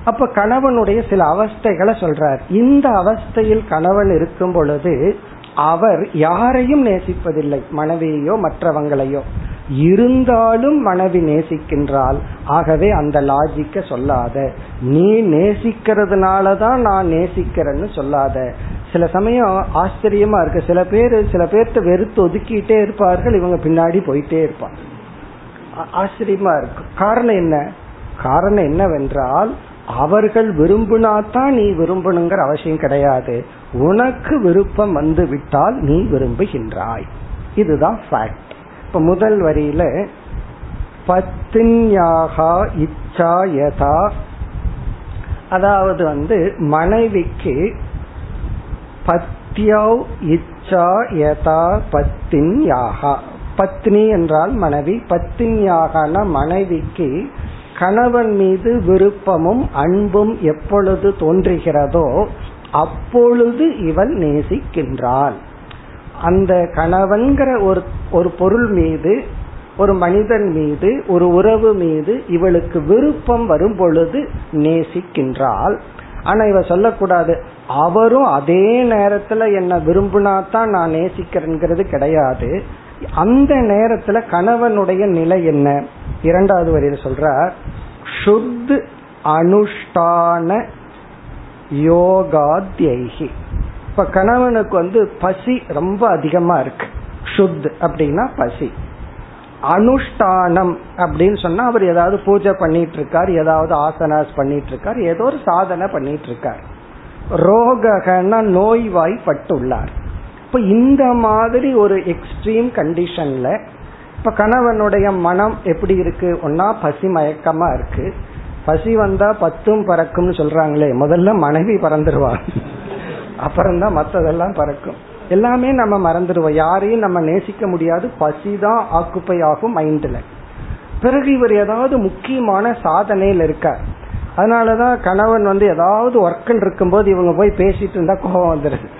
அப்ப கணவனுடைய சில அவஸ்தைகளை சொல்றார். இந்த அவஸ்தையில் கணவன் இருக்கும் பொழுது அவர் யாரையும் நேசிப்பதில்லை மனைவியையோ மற்றவங்களையோ. இருந்தாலும் மனைவி நேசிக்கின்றாள். ஆகவே அந்த லாஜிக்க சொல்லாத. நீ நேசிக்கிறதுனால தான் நான் நேசிக்கிறேன்னு சொல்லாத. சில சமயம் ஆச்சரியமா இருக்கு. சில பேர் சில பேர்த்த வெறுத்து ஒதுக்கிட்டே இருப்பார்கள். இவங்க பின்னாடி போயிட்டே இருப்பாங்க. ஆச்சரியமா இருக்கு. காரணம் என்ன? காரணம் என்னவென்றால் அவர்கள் விரும்பினாதான் நீ விரும்பணுங்கிற அவசியம் கிடையாது. உனக்கு விருப்பம் வந்து விட்டால் நீ விரும்புகின்றாய். இதுதான் ஃபேக்ட் இப்ப முதல் வரியில பத்தின்யாகா இச்சா யதா. அதாவது வந்து மனைவிக்கு பத்யவ் இச்சா யதா பத்தின் யாகா பத்னி என்றால் மனைவி. பத்தினியாகன மனைவிக்கு கணவன் மீது விருப்பமும் அன்பும் எப்பொழுது தோன்றுகிறதோ அப்பொழுது இவள் நேசிக்கின்றாள் அந்த கணவன்கிற ஒரு ஒரு பொருள் மீது ஒரு மனிதன் மீது ஒரு உறவு மீது இவளுக்கு விருப்பம் வரும் பொழுது நேசிக்கின்றாள். ஆனா இவ சொல்லக்கூடாது அவரும் அதே நேரத்துல என்ன விரும்பினாதான் நான் நேசிக்கிறேங்கிறது கிடையாது. அந்த நேரத்துல கணவனுடைய நிலை என்ன? இரண்டாவது வரையில் சொல்றார் சுத் அனுஷ்டான யோகாத்யகி. இப்ப கணவனுக்கு வந்து பசி ரொம்ப அதிகமா இருக்கு. சுத் அப்படின்னா பசி. அனுஷ்டானம் அப்படின்னு சொன்னா அவர் ஏதாவது பூஜை பண்ணிட்டு இருக்கார் ஏதாவது ஆசனாஸ் பண்ணிட்டு இருக்கார் ஏதோ ஒரு சாதனை பண்ணிட்டு இருக்கார் ரோகனா நோய்வாய்ப்பட்டுள்ளார். இப்ப இந்த மாதிரி ஒரு எக்ஸ்ட்ரீம் கண்டிஷன்ல இப்ப கணவனுடைய மனம் எப்படி இருக்கு? ஒன்னா பசி மயக்கமா இருக்கு. பசி வந்தா பத்தும் பறக்கும்னு சொல்றாங்களே முதல்ல மனைவி பறந்துருவா. அப்புறம்தான் மத்ததெல்லாம் பறக்கும். எல்லாமே நம்ம மறந்துடுவோம் யாரையும் நம்ம நேசிக்க முடியாது. பசிதான் ஆக்குப்பை ஆகும் மைண்ட்ல பிறகு இவர் ஏதாவது முக்கியமான சாதனையில் இருக்கார். அதனாலதான் கணவன் வந்து ஏதாவது ஒர்க்குன்னு இருக்கும்போது இவங்க போய் பேசிட்டு இருந்தா கோபம் வந்துடுது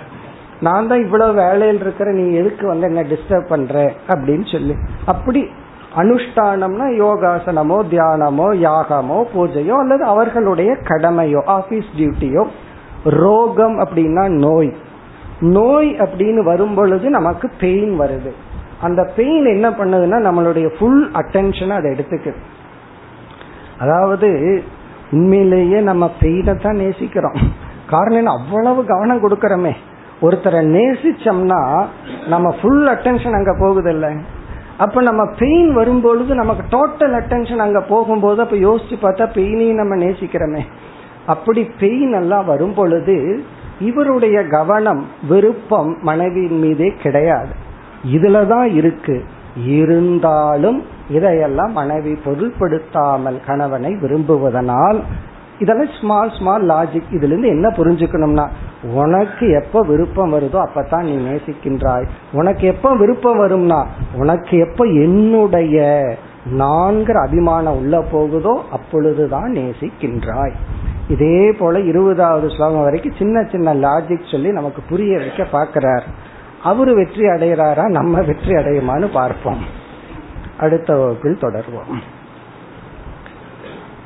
நான் தான் இவ்வளவு வேலையில் இருக்கிற நீ எதுக்கு வந்து என்ன டிஸ்டர்ப் பண்ற? அப்படின்னு சொல்லி. அப்படி அனுஷ்டானம்னா யோகாசனமோ தியானமோ யாகமோ பூஜையோ அல்லது அவர்களுடைய கடமையோ ஆபீஸ் டியூட்டியோ ரோகம் அப்படின்னா நோய். நோய் அப்படின்னு வரும் பொழுது நமக்கு பெயின் வருது. அந்த பெயின் என்ன பண்ணுதுன்னா நம்மளுடைய ஃபுல் அட்டென்ஷன் அதை எடுத்துக்குது. அதாவது உண்மையிலேயே நம்ம பெயினை தான் நேசிக்கிறோம். காரணம் அவ்வளவு கவனம் கொடுக்கறோமே. ஒருத்தரை நேசிச்சோம்னா நம்ம ஃபுல் அட்டென்ஷன் அங்க போகுது இல்லை அப்ப நம்ம பெயின் வரும்பொழுது நமக்கு டோட்டல் அட்டென்ஷன் அங்க போகும்போது அப்ப யோசிச்சு பார்த்தா பெயினையும் நம்ம நேசிக்கிறோமே. அப்படி பெயின் எல்லாம் வரும் பொழுது இவருடைய கவனம் விருப்பம் மனைவியின் மீதே கிடையாது. இதுலதான் இருக்கு. இருந்தாலும் இதையெல்லாம் மனைவி பொருள்படுத்தாமல் கணவனை விரும்புவதனால் இதெல்லாம் ஸ்மால் ஸ்மால் லாஜிக் இதுல இருந்து என்ன புரிஞ்சுக்கணும்னா உனக்கு எப்ப விருப்பம் வருதோ அப்பதான் நீ நேசிக்கின்றாய். உனக்கு எப்ப விருப்பம் வரும்னா உனக்கு எப்ப என்னுடைய நான்கிற அபிமானம் உள்ள போகுதோ அப்பொழுதுதான் நேசிக்கின்றாய். இதே போல இருபதாவது ஸ்லோகம் வரைக்கும் சின்ன சின்ன லாஜிக் சொல்லி நமக்கு புரிய வைக்க பாக்கிறார் அவரு வெற்றி அடைகிறாரா? நம்ம வெற்றி அடையுமான்னு பார்ப்போம். அடுத்த வகுப்பில் தொடர்வோம்.